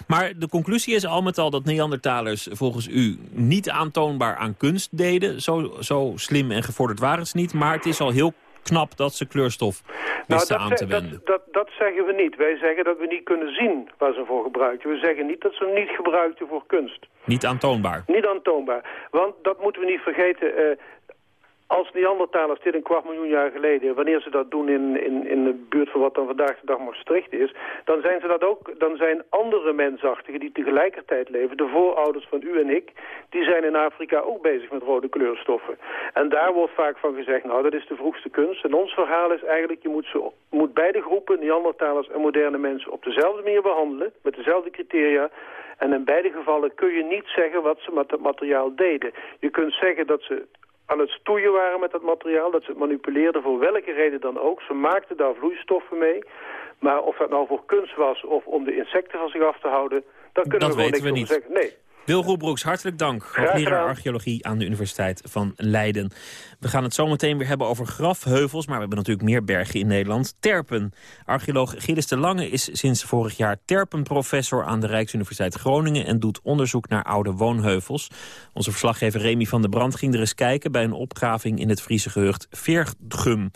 Maar de conclusie is al met al dat Neandertalers volgens u niet aantoonbaar aan kunst deden. Zo, zo slim en gevorderd waren ze niet. Maar het is al heel knap dat ze kleurstof wisten nou, aan te wenden. Dat, dat, dat zeggen we niet. Wij zeggen dat we niet kunnen zien waar ze voor gebruikten. We zeggen niet dat ze hem niet gebruikten voor kunst. Niet aantoonbaar? Niet aantoonbaar. Want dat moeten we niet vergeten... Uh, als Neandertalers dit een kwart miljoen jaar geleden, wanneer ze dat doen in, in, in de buurt van wat dan vandaag de dag Maastricht is, dan zijn ze dat ook, dan zijn andere mensachtigen die tegelijkertijd leven, de voorouders van u en ik, die zijn in Afrika ook bezig met rode kleurstoffen. En daar wordt vaak van gezegd, nou dat is de vroegste kunst. En ons verhaal is eigenlijk, je moet, ze, moet beide groepen, Neandertalers en moderne mensen, op dezelfde manier behandelen, met dezelfde criteria. En in beide gevallen kun je niet zeggen wat ze met het materiaal deden. Je kunt zeggen dat ze aan het stoeien waren met dat materiaal, dat ze het manipuleerden voor welke reden dan ook. Ze maakten daar vloeistoffen mee, maar of dat nou voor kunst was of om de insecten van zich af te houden, daar kunnen dat we gewoon niks we over niet. zeggen. Nee. Wil Roelbroeks, hartelijk dank. Hoogleraar archeologie aan de Universiteit van Leiden. We gaan het zo meteen weer hebben over grafheuvels... maar we hebben natuurlijk meer bergen in Nederland. Terpen. Archeoloog Gilles de Lange is sinds vorig jaar terpenprofessor... aan de Rijksuniversiteit Groningen... en doet onderzoek naar oude woonheuvels. Onze verslaggever Remy van der Brand ging er eens kijken... bij een opgraving in het Friese gehucht Veergum.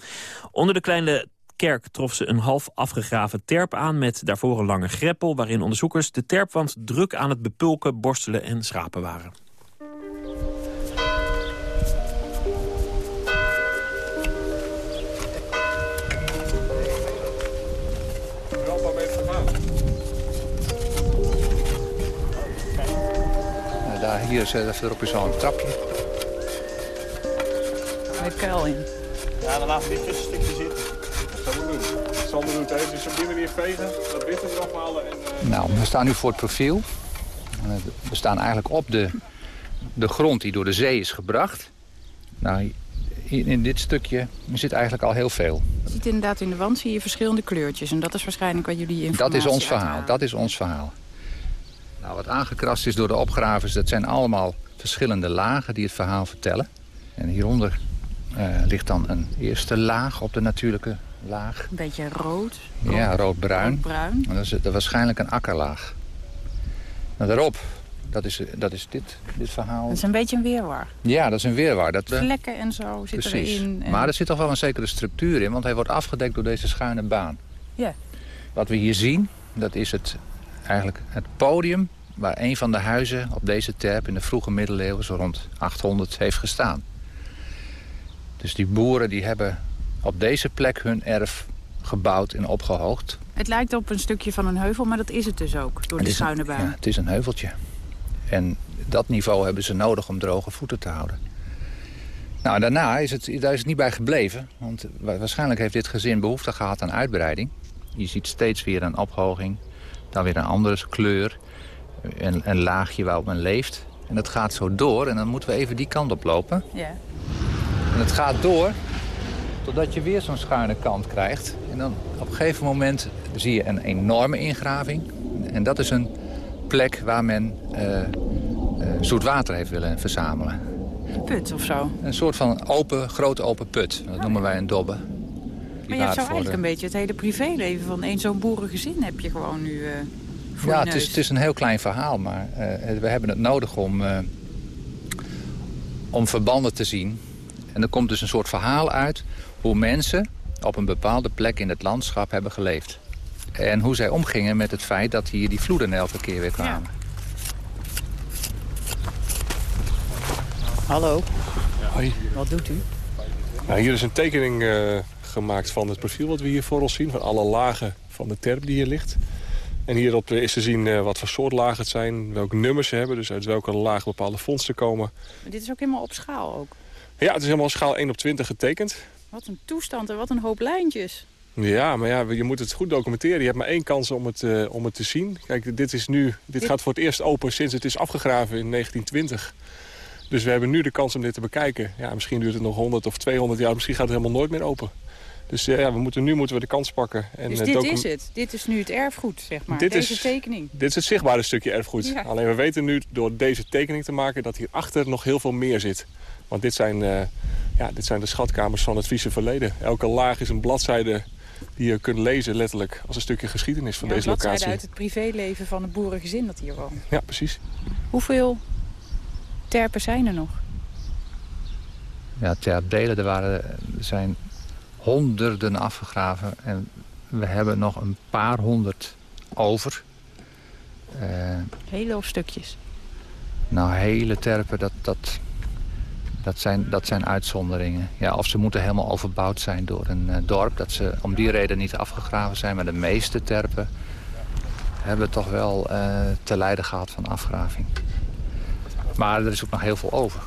Onder de kleine kerk trof ze een half afgegraven terp aan... met daarvoor een lange greppel waarin onderzoekers de terpwand druk aan het bepulken, borstelen en schrapen waren. Daar, hier is even erop is zo'n trapje. Met kuil in. Ja, dan laten we dit tussenstukje zitten. Gaan we doen. Sander doet even dus op die manier vegen, dat witte eraf halen en... Uh... Nou, we staan nu voor het profiel. We staan eigenlijk op de, de grond die door de zee is gebracht. Nou, in, in dit stukje zit eigenlijk al heel veel. Je ziet inderdaad in de wand zie je verschillende kleurtjes. En dat is waarschijnlijk wat jullie informatie Dat is ons verhaal, uithalen. dat is ons verhaal. Nou, wat aangekrast is door de opgravers, dat zijn allemaal verschillende lagen die het verhaal vertellen. En hieronder uh, ligt dan een eerste laag op de natuurlijke laag. Een beetje rood. Ja, roodbruin. roodbruin. En dat is dat is waarschijnlijk een akkerlaag. Nou, daarop, dat is, dat is dit, dit verhaal. Dat is een beetje een weerwar. Ja, dat is een weerwar. Dat, Vlekken en zo zitten Precies. erin. En... Maar er zit toch wel een zekere structuur in, want hij wordt afgedekt door deze schuine baan. Ja. Wat we hier zien, dat is het, eigenlijk het podium waar een van de huizen op deze terp in de vroege middeleeuwen, zo rond 800, heeft gestaan. Dus die boeren die hebben op deze plek hun erf gebouwd en opgehoogd. Het lijkt op een stukje van een heuvel, maar dat is het dus ook, door de schuine baan. Ja, het is een heuveltje. En dat niveau hebben ze nodig om droge voeten te houden. Nou, en daarna is het, daar is het niet bij gebleven. Want wa- waarschijnlijk heeft dit gezin behoefte gehad aan uitbreiding. Je ziet steeds weer een ophoging, dan weer een andere kleur. Een, een laagje waarop men leeft. En dat gaat zo door en dan moeten we even die kant op lopen. Ja. En het gaat door totdat je weer zo'n schuine kant krijgt. En dan op een gegeven moment zie je een enorme ingraving. En dat is een plek waar men eh, eh, zoet water heeft willen verzamelen. Put of zo. Een soort van open, grote open put. Dat noemen wij een dobbe. Die Maar je hebt zo eigenlijk de- een beetje het hele privéleven van één zo'n boerengezin heb je gewoon nu voor Ja, het is, het is een heel klein verhaal, maar we hebben het nodig om, om verbanden te zien. En er komt dus een soort verhaal uit hoe mensen op een bepaalde plek in het landschap hebben geleefd. En hoe zij omgingen met het feit dat hier die vloeden elke keer weer kwamen. Hallo, Hoi. wat doet u? Nou, hier is een tekening eh, gemaakt van het profiel wat we hier voor ons zien. Van alle lagen van de terp die hier ligt. En hierop is te zien wat voor soort lagen het zijn, welke nummers ze hebben... dus uit welke laag bepaalde vondsten komen. Maar dit is ook helemaal op schaal ook? Ja, het is helemaal schaal 1 op 20 getekend. Wat een toestand en wat een hoop lijntjes. Ja, maar ja, je moet het goed documenteren. Je hebt maar één kans om het, uh, om het te zien. Kijk, dit, is nu, dit, gaat voor het eerst open sinds het is afgegraven in 1920. Dus we hebben nu de kans om dit te bekijken. Ja, misschien duurt het nog 100 of 200 jaar. Misschien gaat het helemaal nooit meer open. Dus uh, ja, we moeten, nu moeten we de kans pakken. En, dus dit is het? Dit is nu het erfgoed, zeg maar, dit deze is, tekening? Dit is het zichtbare stukje erfgoed. Ja. Alleen we weten nu door deze tekening te maken... dat hierachter nog heel veel meer zit. Want dit zijn, uh, ja, dit zijn de schatkamers van het Friese verleden. Elke laag is een bladzijde die je kunt lezen letterlijk als een stukje geschiedenis van ja, deze locatie. uit het privéleven van het boerengezin dat hier woont. Ja, precies. Hoeveel terpen zijn er nog? Ja, terpdelen, er, waren, er zijn honderden afgegraven. En we hebben nog een paar honderd over. Uh, hele of stukjes? Nou, hele terpen, dat, dat, dat zijn, dat zijn uitzonderingen. Ja, of ze moeten helemaal overbouwd zijn door een uh, dorp. Dat ze om die reden niet afgegraven zijn. Maar de meeste terpen hebben toch wel uh, te lijden gehad van afgraving. Maar er is ook nog heel veel over.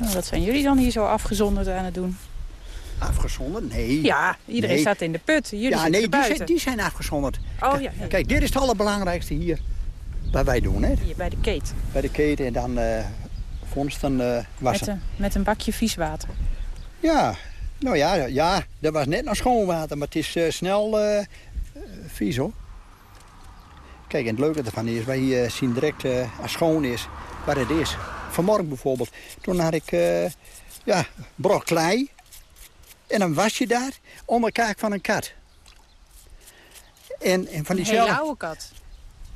Nou, wat zijn jullie dan hier zo afgezonderd aan het doen? Afgezonderd? Nee. Ja, iedereen nee. staat in de put. Jullie ja, nee, die zijn, die zijn afgezonderd. Oh, ja. Kijk, dit is het allerbelangrijkste hier. Wat wij doen, hè? Hier bij de keet. Bij de keten en dan uh, vondsten uh, wassen. Met een, met een bakje vies water. Ja, nou ja, ja, dat was net nog schoon water, maar het is uh, snel vies hoor. Kijk, en het leuke ervan is, wij zien direct als schoon is waar het is. Vanmorgen bijvoorbeeld, toen had ik ja, brok klei. En dan was je daar onder kaak van een kat. En, en van een hele oude kat?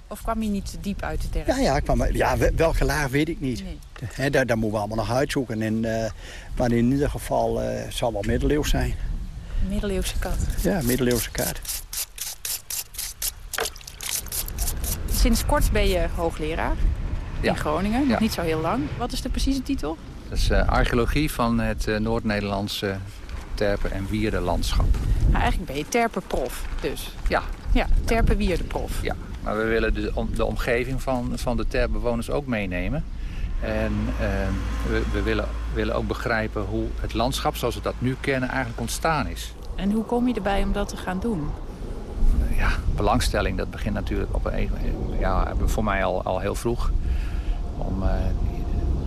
Of kwam hij niet te diep uit de terp? Ja, ja, kwam, ja welke laag weet ik niet. Nee. He, daar, daar moeten we allemaal nog uitzoeken. En, uh, maar in ieder geval uh, het zal wel middeleeuws zijn. Een middeleeuwse kat? Ja, middeleeuwse kat. Sinds kort ben je hoogleraar ja. in Groningen. Nog ja. niet zo heel lang. Wat is de precieze titel? Dat is uh, archeologie van het uh, Noord-Nederlandse terpen- en wierdenlandschap. Nou, eigenlijk ben je terpenprof dus. Ja. Ja, terpenwierdenprof. Ja, maar we willen de, de omgeving van, van de terpbewoners ook meenemen. En uh, we, we willen, willen ook begrijpen hoe het landschap zoals we dat nu kennen eigenlijk ontstaan is. En hoe kom je erbij om dat te gaan doen? Ja, belangstelling, dat begint natuurlijk op een, ja, voor mij al, al heel vroeg. Om uh,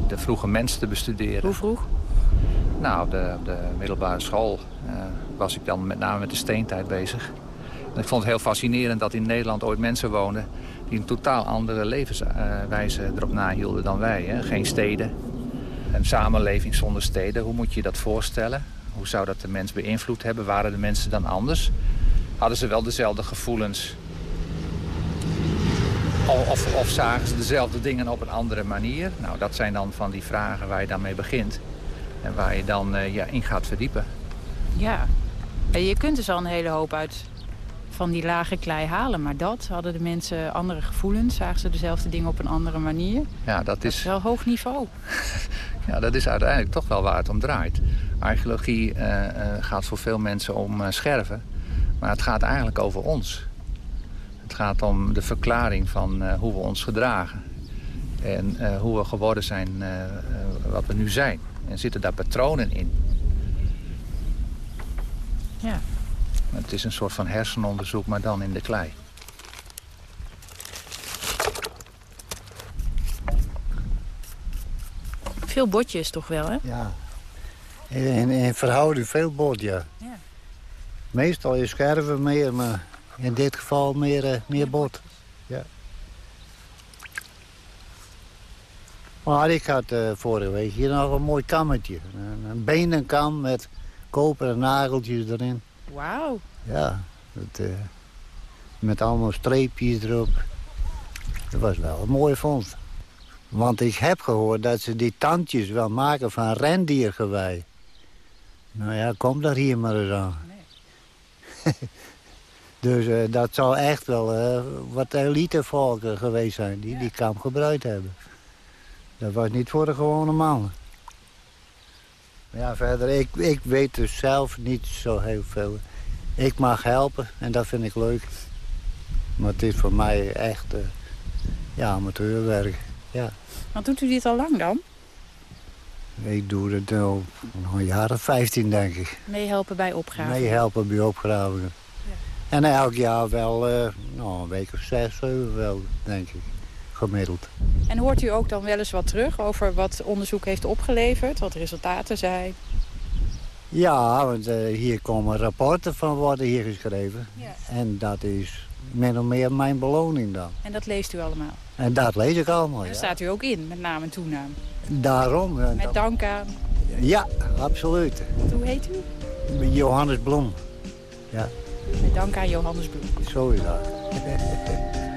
de vroege mens te bestuderen. Hoe vroeg? Nou, op de, de middelbare school uh, was ik dan met name met de steentijd bezig. En ik vond het heel fascinerend dat in Nederland ooit mensen woonden... die een totaal andere levenswijze erop nahielden dan wij. Hè? Geen steden, een samenleving zonder steden. Hoe moet je dat voorstellen? Hoe zou dat de mens beïnvloed hebben? Waren de mensen dan anders? Hadden ze wel dezelfde gevoelens? Of, of zagen ze dezelfde dingen op een andere manier? Nou, dat zijn dan van die vragen waar je dan mee begint. En waar je dan uh, ja, in gaat verdiepen. Ja, en je kunt dus al een hele hoop uit van die lage klei halen. Maar dat, hadden de mensen andere gevoelens? Zagen ze dezelfde dingen op een andere manier? Ja, dat, dat is... is wel hoog niveau. ja, dat is uiteindelijk toch wel waar het om draait. Archeologie uh, uh, gaat voor veel mensen om uh, scherven. Maar het gaat eigenlijk over ons. Het gaat om de verklaring van hoe we ons gedragen. En hoe we geworden zijn wat we nu zijn. En zitten daar patronen in. Ja. Het is een soort van hersenonderzoek, maar dan in de klei. Veel botjes toch wel, hè? Ja. In, in verhouding veel bot, ja. ja. Meestal is scherven meer, maar in dit geval meer, uh, meer bot. Maar ik had uh, vorige week hier nog een mooi kammetje. Een, een benenkam met koperen nageltjes erin. Wauw. Ja, dat, uh, met allemaal streepjes erop. Dat was wel een mooie vondst. Want ik heb gehoord dat ze die tandjes wel maken van rendiergewei. Nou ja, kom daar hier maar eens aan. Nee. dus uh, dat zou echt wel uh, wat elitevolken geweest zijn die ja. die kam gebruikt hebben. Dat was niet voor de gewone man. Ja, verder, ik, ik weet dus zelf niet zo heel veel. Ik mag helpen en dat vind ik leuk. Maar het is voor mij echt uh, ja, amateurwerk. Ja. Want doet u dit al lang dan? Ik doe het al een jaar of 15, denk ik. Meehelpen bij opgravingen? Meehelpen bij opgravingen. Ja. En elk jaar wel uh, nou, een week of zes, zeven wel, denk ik. Gemiddeld. En hoort u ook dan wel eens wat terug over wat onderzoek heeft opgeleverd? Wat de resultaten zijn? Ja, want uh, hier komen rapporten van worden hier geschreven. Ja. En dat is min of meer mijn beloning dan. En dat leest u allemaal? En dat lees ik allemaal, Daar staat u ook in, met naam en toenaam? Daarom. Met dank aan? Ja, absoluut. Hoe heet u? Johannes Bloem. Ja. Met dank aan Johannes Bloem. Zo is dat.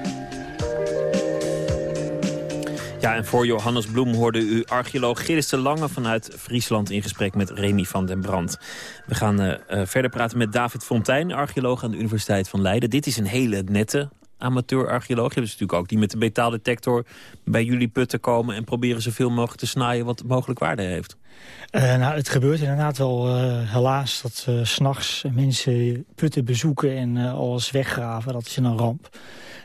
Ja, en voor Johannes Bloem hoorde u archeoloog Gilles de Lange vanuit Friesland in gesprek met Remy van den Brand. We gaan uh, verder praten met David Fontijn, archeoloog aan de Universiteit van Leiden. Dit is een hele nette amateur-archeoloog. Je hebt natuurlijk ook die met de metaaldetector bij jullie putten komen... en proberen zoveel mogelijk te snijden wat mogelijk waarde heeft. Uh, nou, het gebeurt inderdaad wel uh, helaas dat uh, s'nachts mensen putten bezoeken en alles weggraven. Dat is een ramp.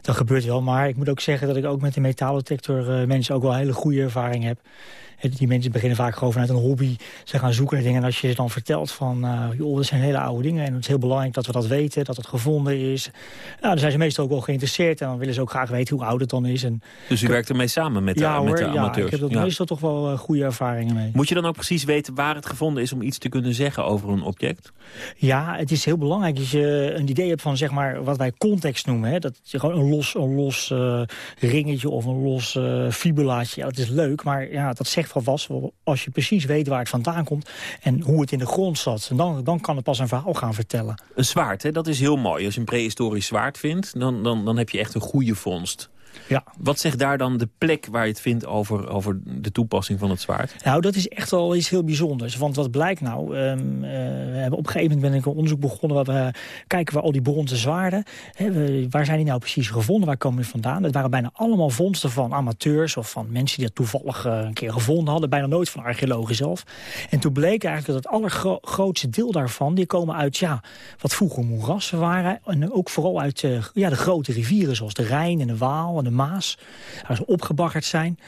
Dat gebeurt wel, maar ik moet ook zeggen dat ik ook met de metaaldetector mensen ook wel hele goede ervaring heb. Die mensen beginnen vaak gewoon vanuit een hobby. Ze gaan zoeken naar dingen. En als je ze dan vertelt van, uh, joh, dat zijn hele oude dingen. En het is heel belangrijk dat we dat weten, dat het gevonden is. Nou, dan zijn ze meestal ook wel geïnteresseerd. En dan willen ze ook graag weten hoe oud het dan is. En, dus u werkt ermee samen met de, ja, met de amateurs? Ja, ik heb er meestal toch wel uh, goede ervaringen mee. Moet je dan ook precies weten waar het gevonden is om iets te kunnen zeggen over een object? Ja, het is heel belangrijk dat je een idee hebt van zeg maar, wat wij context noemen. Hè? Dat je gewoon een los, een los uh, ringetje of een los uh, fibulaatje. Ja, dat is leuk, maar ja, dat zegt van was als je precies weet waar het vandaan komt en hoe het in de grond zat. Dan, dan kan het pas een verhaal gaan vertellen. Een zwaard, hè? dat is heel mooi. Als je een prehistorisch zwaard vindt, dan, dan, dan heb je echt een goede vondst. Ja. Wat zegt daar dan de plek waar je het vindt over, over de toepassing van het zwaard? Nou, dat is echt wel iets heel bijzonders. Want wat blijkt nou? Um, uh, we hebben op een gegeven moment ben ik een onderzoek begonnen... waar we kijken waar al die bronzen zwaarden... Hè, we, waar zijn die nou precies gevonden? Waar komen die vandaan? Het waren bijna allemaal vondsten van amateurs... of van mensen die dat toevallig uh, een keer gevonden hadden. Bijna nooit van archeologen zelf. En toen bleek eigenlijk dat het allergrootste deel daarvan... die komen uit ja, wat vroeger moerassen waren. En ook vooral uit uh, ja, de grote rivieren zoals de Rijn en de Waal... en de Maas, waar ze opgebaggerd zijn.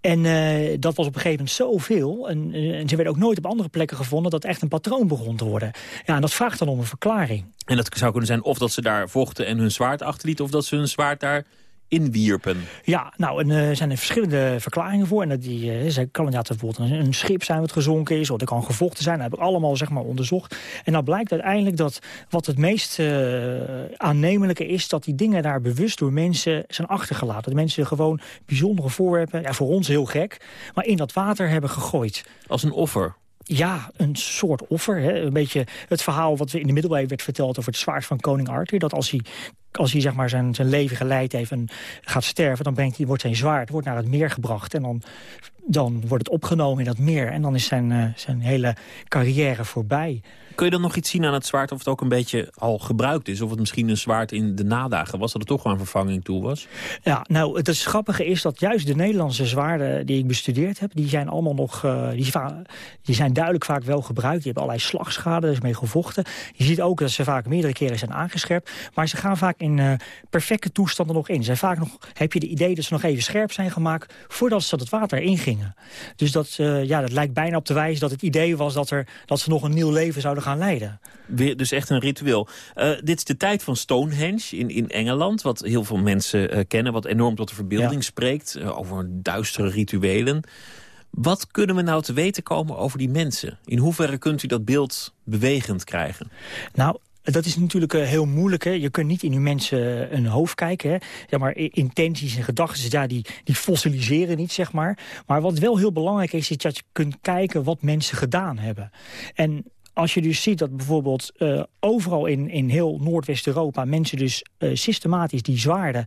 En uh, dat was op een gegeven moment zoveel. En, uh, en ze werden ook nooit op andere plekken gevonden... dat echt een patroon begon te worden. Ja, en dat vraagt dan om een verklaring. En dat zou kunnen zijn of dat ze daar vochten en hun zwaard achterlieten... of dat ze hun zwaard daar inwierpen. Ja, nou, en, uh, er zijn er verschillende verklaringen voor. En dat die, uh, ze kan inderdaad bijvoorbeeld een, een schip zijn wat gezonken is... of er kan gevochten zijn. Dat heb ik allemaal zeg maar, onderzocht. En dan blijkt uiteindelijk dat wat het meest uh, aannemelijke is... dat die dingen daar bewust door mensen zijn achtergelaten. Dat mensen gewoon bijzondere voorwerpen, ja, voor ons heel gek... maar in dat water hebben gegooid. Als een offer? Ja, een soort offer. Hè. Een beetje het verhaal wat in de middeleeuwen werd verteld over het zwaard van koning Arthur. Dat als hij, als hij zeg maar zijn, zijn leven geleid heeft en gaat sterven... dan brengt hij, wordt zijn zwaard wordt naar het meer gebracht. En dan, dan wordt het opgenomen in dat meer. En dan is zijn, uh, zijn hele carrière voorbij. Kun je dan nog iets zien aan het zwaard of het ook een beetje al gebruikt is? Of het misschien een zwaard in de nadagen was, dat er toch wel een vervanging toe was? Ja, nou, het grappige is dat juist de Nederlandse zwaarden die ik bestudeerd heb... die zijn allemaal nog, uh, die, zijn duidelijk vaak wel gebruikt. Die hebben allerlei slagschade, dus mee gevochten. Je ziet ook dat ze vaak meerdere keren zijn aangescherpt. Maar ze gaan vaak in uh, perfecte toestanden nog in. Zijn vaak nog, heb je de idee dat ze nog even scherp zijn gemaakt... voordat ze het water ingingen. Dus dat, uh, ja, dat lijkt bijna op te wijzen dat het idee was... dat, er, dat ze nog een nieuw leven zouden gaan leiden. Weer, dus echt een ritueel. Uh, dit is de tijd van Stonehenge in, in Engeland, wat heel veel mensen uh, kennen... wat enorm tot de verbeelding ja. spreekt, uh, over duistere rituelen. Wat kunnen we nou te weten komen over die mensen? In hoeverre kunt u dat beeld bewegend krijgen? Nou, dat is natuurlijk heel moeilijk. Hè? Je kunt niet in uw mensen een hoofd kijken. Hè? Ja, maar intenties en gedachten, ja, die, die fossiliseren niet, zeg maar. Maar wat wel heel belangrijk is, is dat je kunt kijken wat mensen gedaan hebben. En als je dus ziet dat bijvoorbeeld uh, overal in, in heel Noordwest-Europa... mensen dus uh, systematisch die zwaarden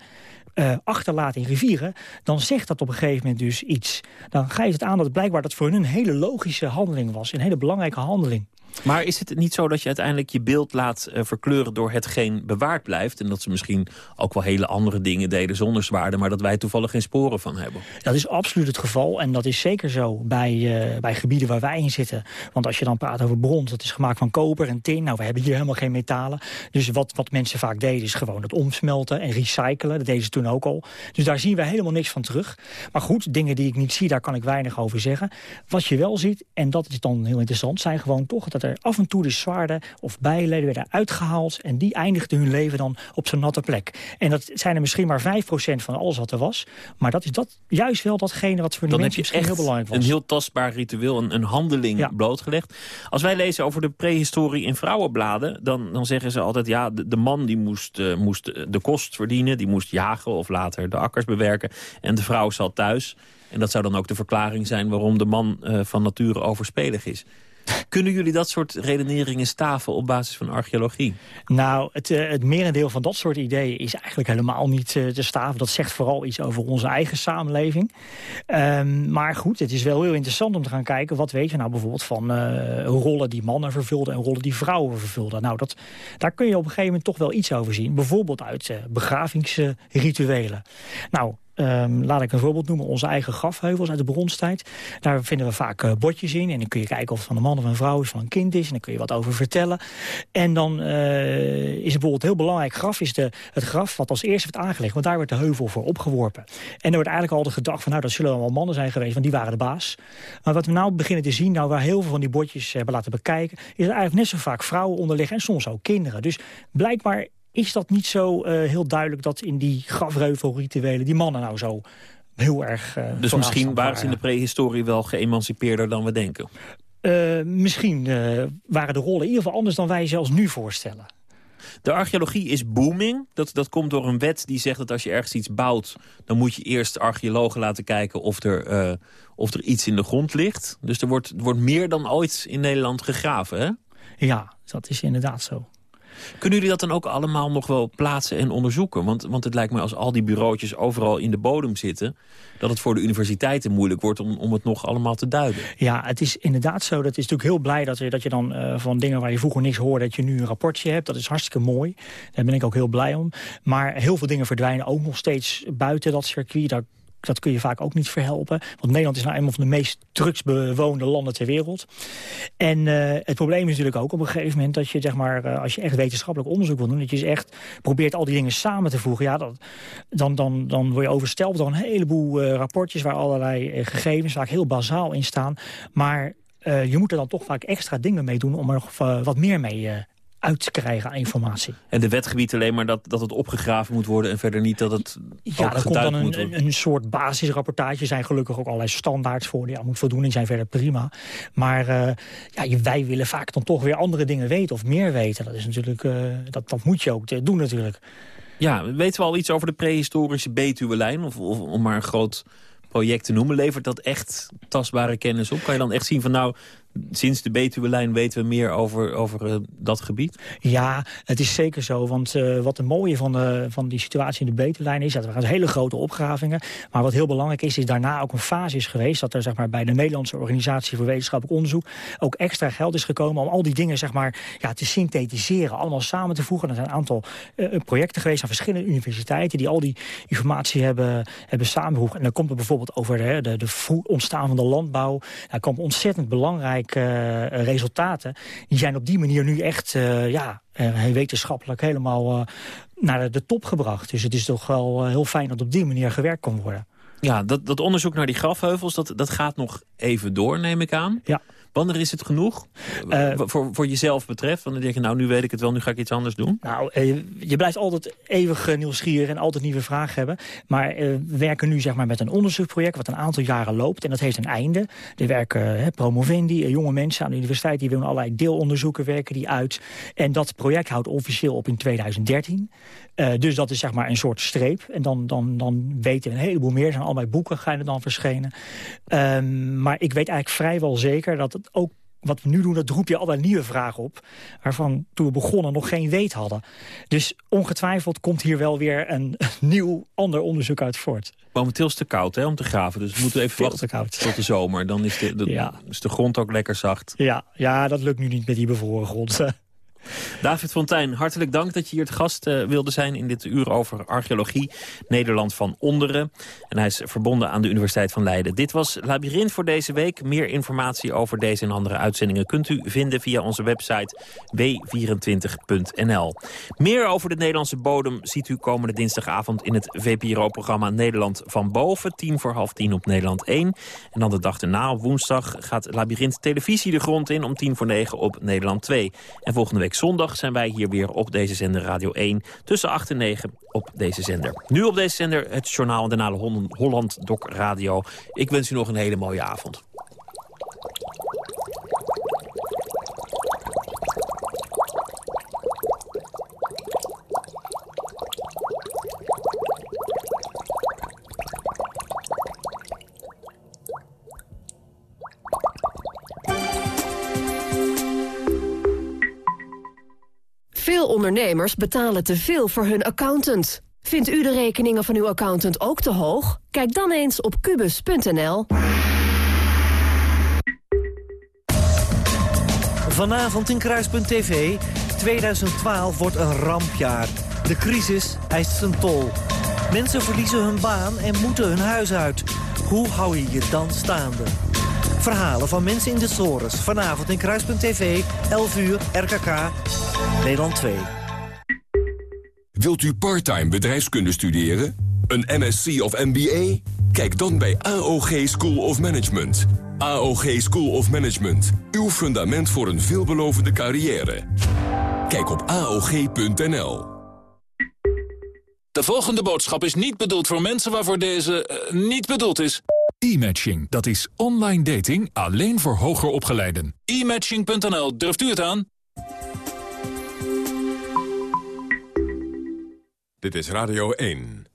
uh, achterlaten in rivieren... dan zegt dat op een gegeven moment dus iets. Dan geeft het aan dat blijkbaar dat voor hun een hele logische handeling was. Een hele belangrijke handeling. Maar is het niet zo dat je uiteindelijk je beeld laat uh, verkleuren... door hetgeen bewaard blijft? En dat ze misschien ook wel hele andere dingen deden zonder zwaarde... maar dat wij toevallig geen sporen van hebben? Dat is absoluut het geval. En dat is zeker zo bij, uh, bij gebieden waar wij in zitten. Want als je dan praat over brons, dat is gemaakt van koper en tin. Nou, we hebben hier helemaal geen metalen. Dus wat, wat mensen vaak deden is gewoon het omsmelten en recyclen. Dat deden ze toen ook al. Dus daar zien we helemaal niks van terug. Maar goed, dingen die ik niet zie, daar kan ik weinig over zeggen. Wat je wel ziet, en dat is dan heel interessant... zijn gewoon toch dat er af en toe de zwaarden of bijleden werden uitgehaald... en die eindigden hun leven dan op zo'n natte plek. En dat zijn er misschien maar 5% van alles wat er was. Maar dat is dat, juist wel datgene wat voor de mensen misschien heel belangrijk was. een heel tastbaar ritueel, een, een handeling blootgelegd. Als wij lezen over de prehistorie in vrouwenbladen... dan, dan zeggen ze altijd, ja, de, de man die moest, uh, moest de kost verdienen... die moest jagen of later de akkers bewerken... en de vrouw zat thuis... En dat zou dan ook de verklaring zijn waarom de man uh, van nature overspelig is. Kunnen jullie dat soort redeneringen staven op basis van archeologie? Nou, het, uh, het merendeel van dat soort ideeën is eigenlijk helemaal niet uh, te staven. Dat zegt vooral iets over onze eigen samenleving. Um, maar goed, het is wel heel interessant om te gaan kijken... wat weet je nou bijvoorbeeld van uh, rollen die mannen vervulden... en rollen die vrouwen vervulden. Nou, dat, daar kun je op een gegeven moment toch wel iets over zien. Bijvoorbeeld uit begravingsrituelen. Nou, Um, laat ik een voorbeeld noemen, onze eigen grafheuvels uit de bronstijd. Daar vinden we vaak uh, bordjes in. En dan kun je kijken of het van een man of een vrouw is, van een kind is. En dan kun je wat over vertellen. En dan uh, is bijvoorbeeld heel belangrijk graf is de, het graf wat als eerste werd aangelegd. Want daar werd de heuvel voor opgeworpen. En er wordt eigenlijk altijd gedacht van nou, dat zullen allemaal mannen zijn geweest. Want die waren de baas. Maar wat we nou beginnen te zien, nou waar heel veel van die bordjes hebben laten bekijken. Is eigenlijk net zo vaak vrouwen onder liggen en soms ook kinderen. Dus blijkbaar is dat niet zo uh, heel duidelijk dat in die grafreuvelrituelen... die mannen nou zo heel erg... Uh, dus misschien waren ze in de prehistorie wel geëmancipeerder dan we denken? Uh, misschien waren de rollen in ieder geval anders dan wij zelfs nu voorstellen. De archeologie is booming. Dat, dat komt door een wet die zegt dat als je ergens iets bouwt... dan moet je eerst archeologen laten kijken of er, uh, of er iets in de grond ligt. Dus er wordt, er wordt meer dan ooit in Nederland gegraven, hè? Ja, dat is inderdaad zo. Kunnen jullie dat dan ook allemaal nog wel plaatsen en onderzoeken? Want, want het lijkt me als al die bureautjes overal in de bodem zitten... dat het voor de universiteiten moeilijk wordt om, om het nog allemaal te duiden. Ja, het is inderdaad zo. Dat is natuurlijk heel blij dat je, dat je dan uh, van dingen waar je vroeger niks hoorde... dat je nu een rapportje hebt. Dat is hartstikke mooi. Daar ben ik ook heel blij om. Maar heel veel dingen verdwijnen ook nog steeds buiten dat circuit. Dat kun je vaak ook niet verhelpen. Want Nederland is nou eenmaal van de meest drugsbewoonde landen ter wereld. En uh, het probleem is natuurlijk ook op een gegeven moment... dat je, zeg maar, uh, als je echt wetenschappelijk onderzoek wil doen... dat je dus echt probeert al die dingen samen te voegen. Ja, dat, dan, dan, dan word je overstelpt door een heleboel uh, rapportjes... waar allerlei gegevens vaak heel bazaal in staan. Maar je moet er dan toch vaak extra dingen mee doen... om er nog wat meer mee uit te krijgen aan informatie. En de wetgebied alleen maar dat, dat het opgegraven moet worden... en verder niet dat het Ja, er komt dan een, een, een, soort basisrapportage. Er zijn gelukkig ook allerlei standaards voor. Die aan moet voldoen en zijn verder prima. Maar uh, ja, wij willen vaak dan toch weer andere dingen weten of meer weten. Dat, is natuurlijk, uh, dat, dat moet je ook doen natuurlijk. Ja, weten we al iets over de prehistorische Betuwe-lijn? Of, of om maar een groot project te noemen. Levert dat echt tastbare kennis op? Kan je dan echt zien van nou, sinds de Betuwe-lijn weten we meer over, over uh, dat gebied? Ja, het is zeker zo. Want uh, wat het mooie van, de, van die situatie in de Betuwe-lijn is... dat er hele grote opgravingen. Maar wat heel belangrijk is, is daarna ook een fase is geweest... dat er zeg maar, bij de Nederlandse Organisatie voor Wetenschappelijk Onderzoek... ook extra geld is gekomen om al die dingen zeg maar, ja, te synthetiseren. Allemaal samen te voegen. Er zijn een aantal projecten geweest aan verschillende universiteiten... die al die informatie hebben, hebben samengevoegd. En dan komt er bijvoorbeeld over de, de, de ontstaan van de landbouw. Daar komt ontzettend belangrijk uh, resultaten. Die zijn op die manier nu echt uh, ja, uh, wetenschappelijk helemaal naar de, de, top gebracht. Dus het is toch wel heel fijn dat op die manier gewerkt kan worden. Ja, dat, dat onderzoek naar die grafheuvels, dat, dat gaat nog even door, neem ik aan. Ja. Wanneer is het genoeg? Uh, voor, voor jezelf betreft? Want dan denk je, nou, nu weet ik het wel, nu ga ik iets anders doen. Nou, uh, je blijft altijd eeuwig nieuwsgierig en altijd nieuwe vragen hebben. Maar we werken nu zeg maar, met een onderzoeksproject wat een aantal jaren loopt. En dat heeft een einde. Er werken promovendi, jonge mensen aan de universiteit... die willen allerlei deelonderzoeken werken die uit. En dat project houdt officieel op in 2013. Dus dat is zeg maar een soort streep. En dan, dan, dan weten we een heleboel meer. Er zijn allerlei boeken gaan er dan verschenen. Um, maar ik weet eigenlijk vrijwel zeker dat het ook wat we nu doen, dat roep je allerlei nieuwe vragen op... waarvan toen we begonnen nog geen weet hadden. Dus ongetwijfeld komt hier wel weer een nieuw ander onderzoek uit voort. Momenteel is het te koud hè, om te graven, dus we moeten even wachten tot de zomer. Dan is de, de, Ja. is de grond ook lekker zacht. Ja, ja, dat lukt nu niet met die bevroren grond. David Fontijn, hartelijk dank dat je hier te gast eh, wilde zijn... in dit uur over archeologie, Nederland van onderen. En hij is verbonden aan de Universiteit van Leiden. Dit was Labyrinth voor deze week. Meer informatie over deze en andere uitzendingen... kunt u vinden via onze website w24.nl. Meer over de Nederlandse bodem ziet u komende dinsdagavond... in het VPRO-programma Nederland van Boven. Tien voor half tien op Nederland 1. En dan de dag erna, op woensdag, gaat Labyrinth Televisie de grond in... om tien voor negen op Nederland 2. En volgende week zondag zijn wij hier weer op deze zender Radio 1... tussen 8 en 9 op deze zender. Nu op deze zender het journaal en daarna Holland Doc Radio. Ik wens u nog een hele mooie avond. Ondernemers betalen te veel voor hun accountant. Vindt u de rekeningen van uw accountant ook te hoog? Kijk dan eens op kubus.nl. Vanavond in Kruispunt TV. 2012 wordt een rampjaar. De crisis eist zijn tol. Mensen verliezen hun baan en moeten hun huis uit. Hoe hou je je dan staande? Verhalen van mensen in de sores. Vanavond in Kruispunt TV, 11 uur, RKK, Nederland 2. Wilt u parttime bedrijfskunde studeren? Een MSc of MBA? Kijk dan bij AOG School of Management. AOG School of Management. Uw fundament voor een veelbelovende carrière. Kijk op AOG.nl. De volgende boodschap is niet bedoeld voor mensen waarvoor deze eh, niet bedoeld is. E-matching, dat is online dating alleen voor hoger opgeleiden. E-matching.nl, durft u het aan? Dit is Radio 1.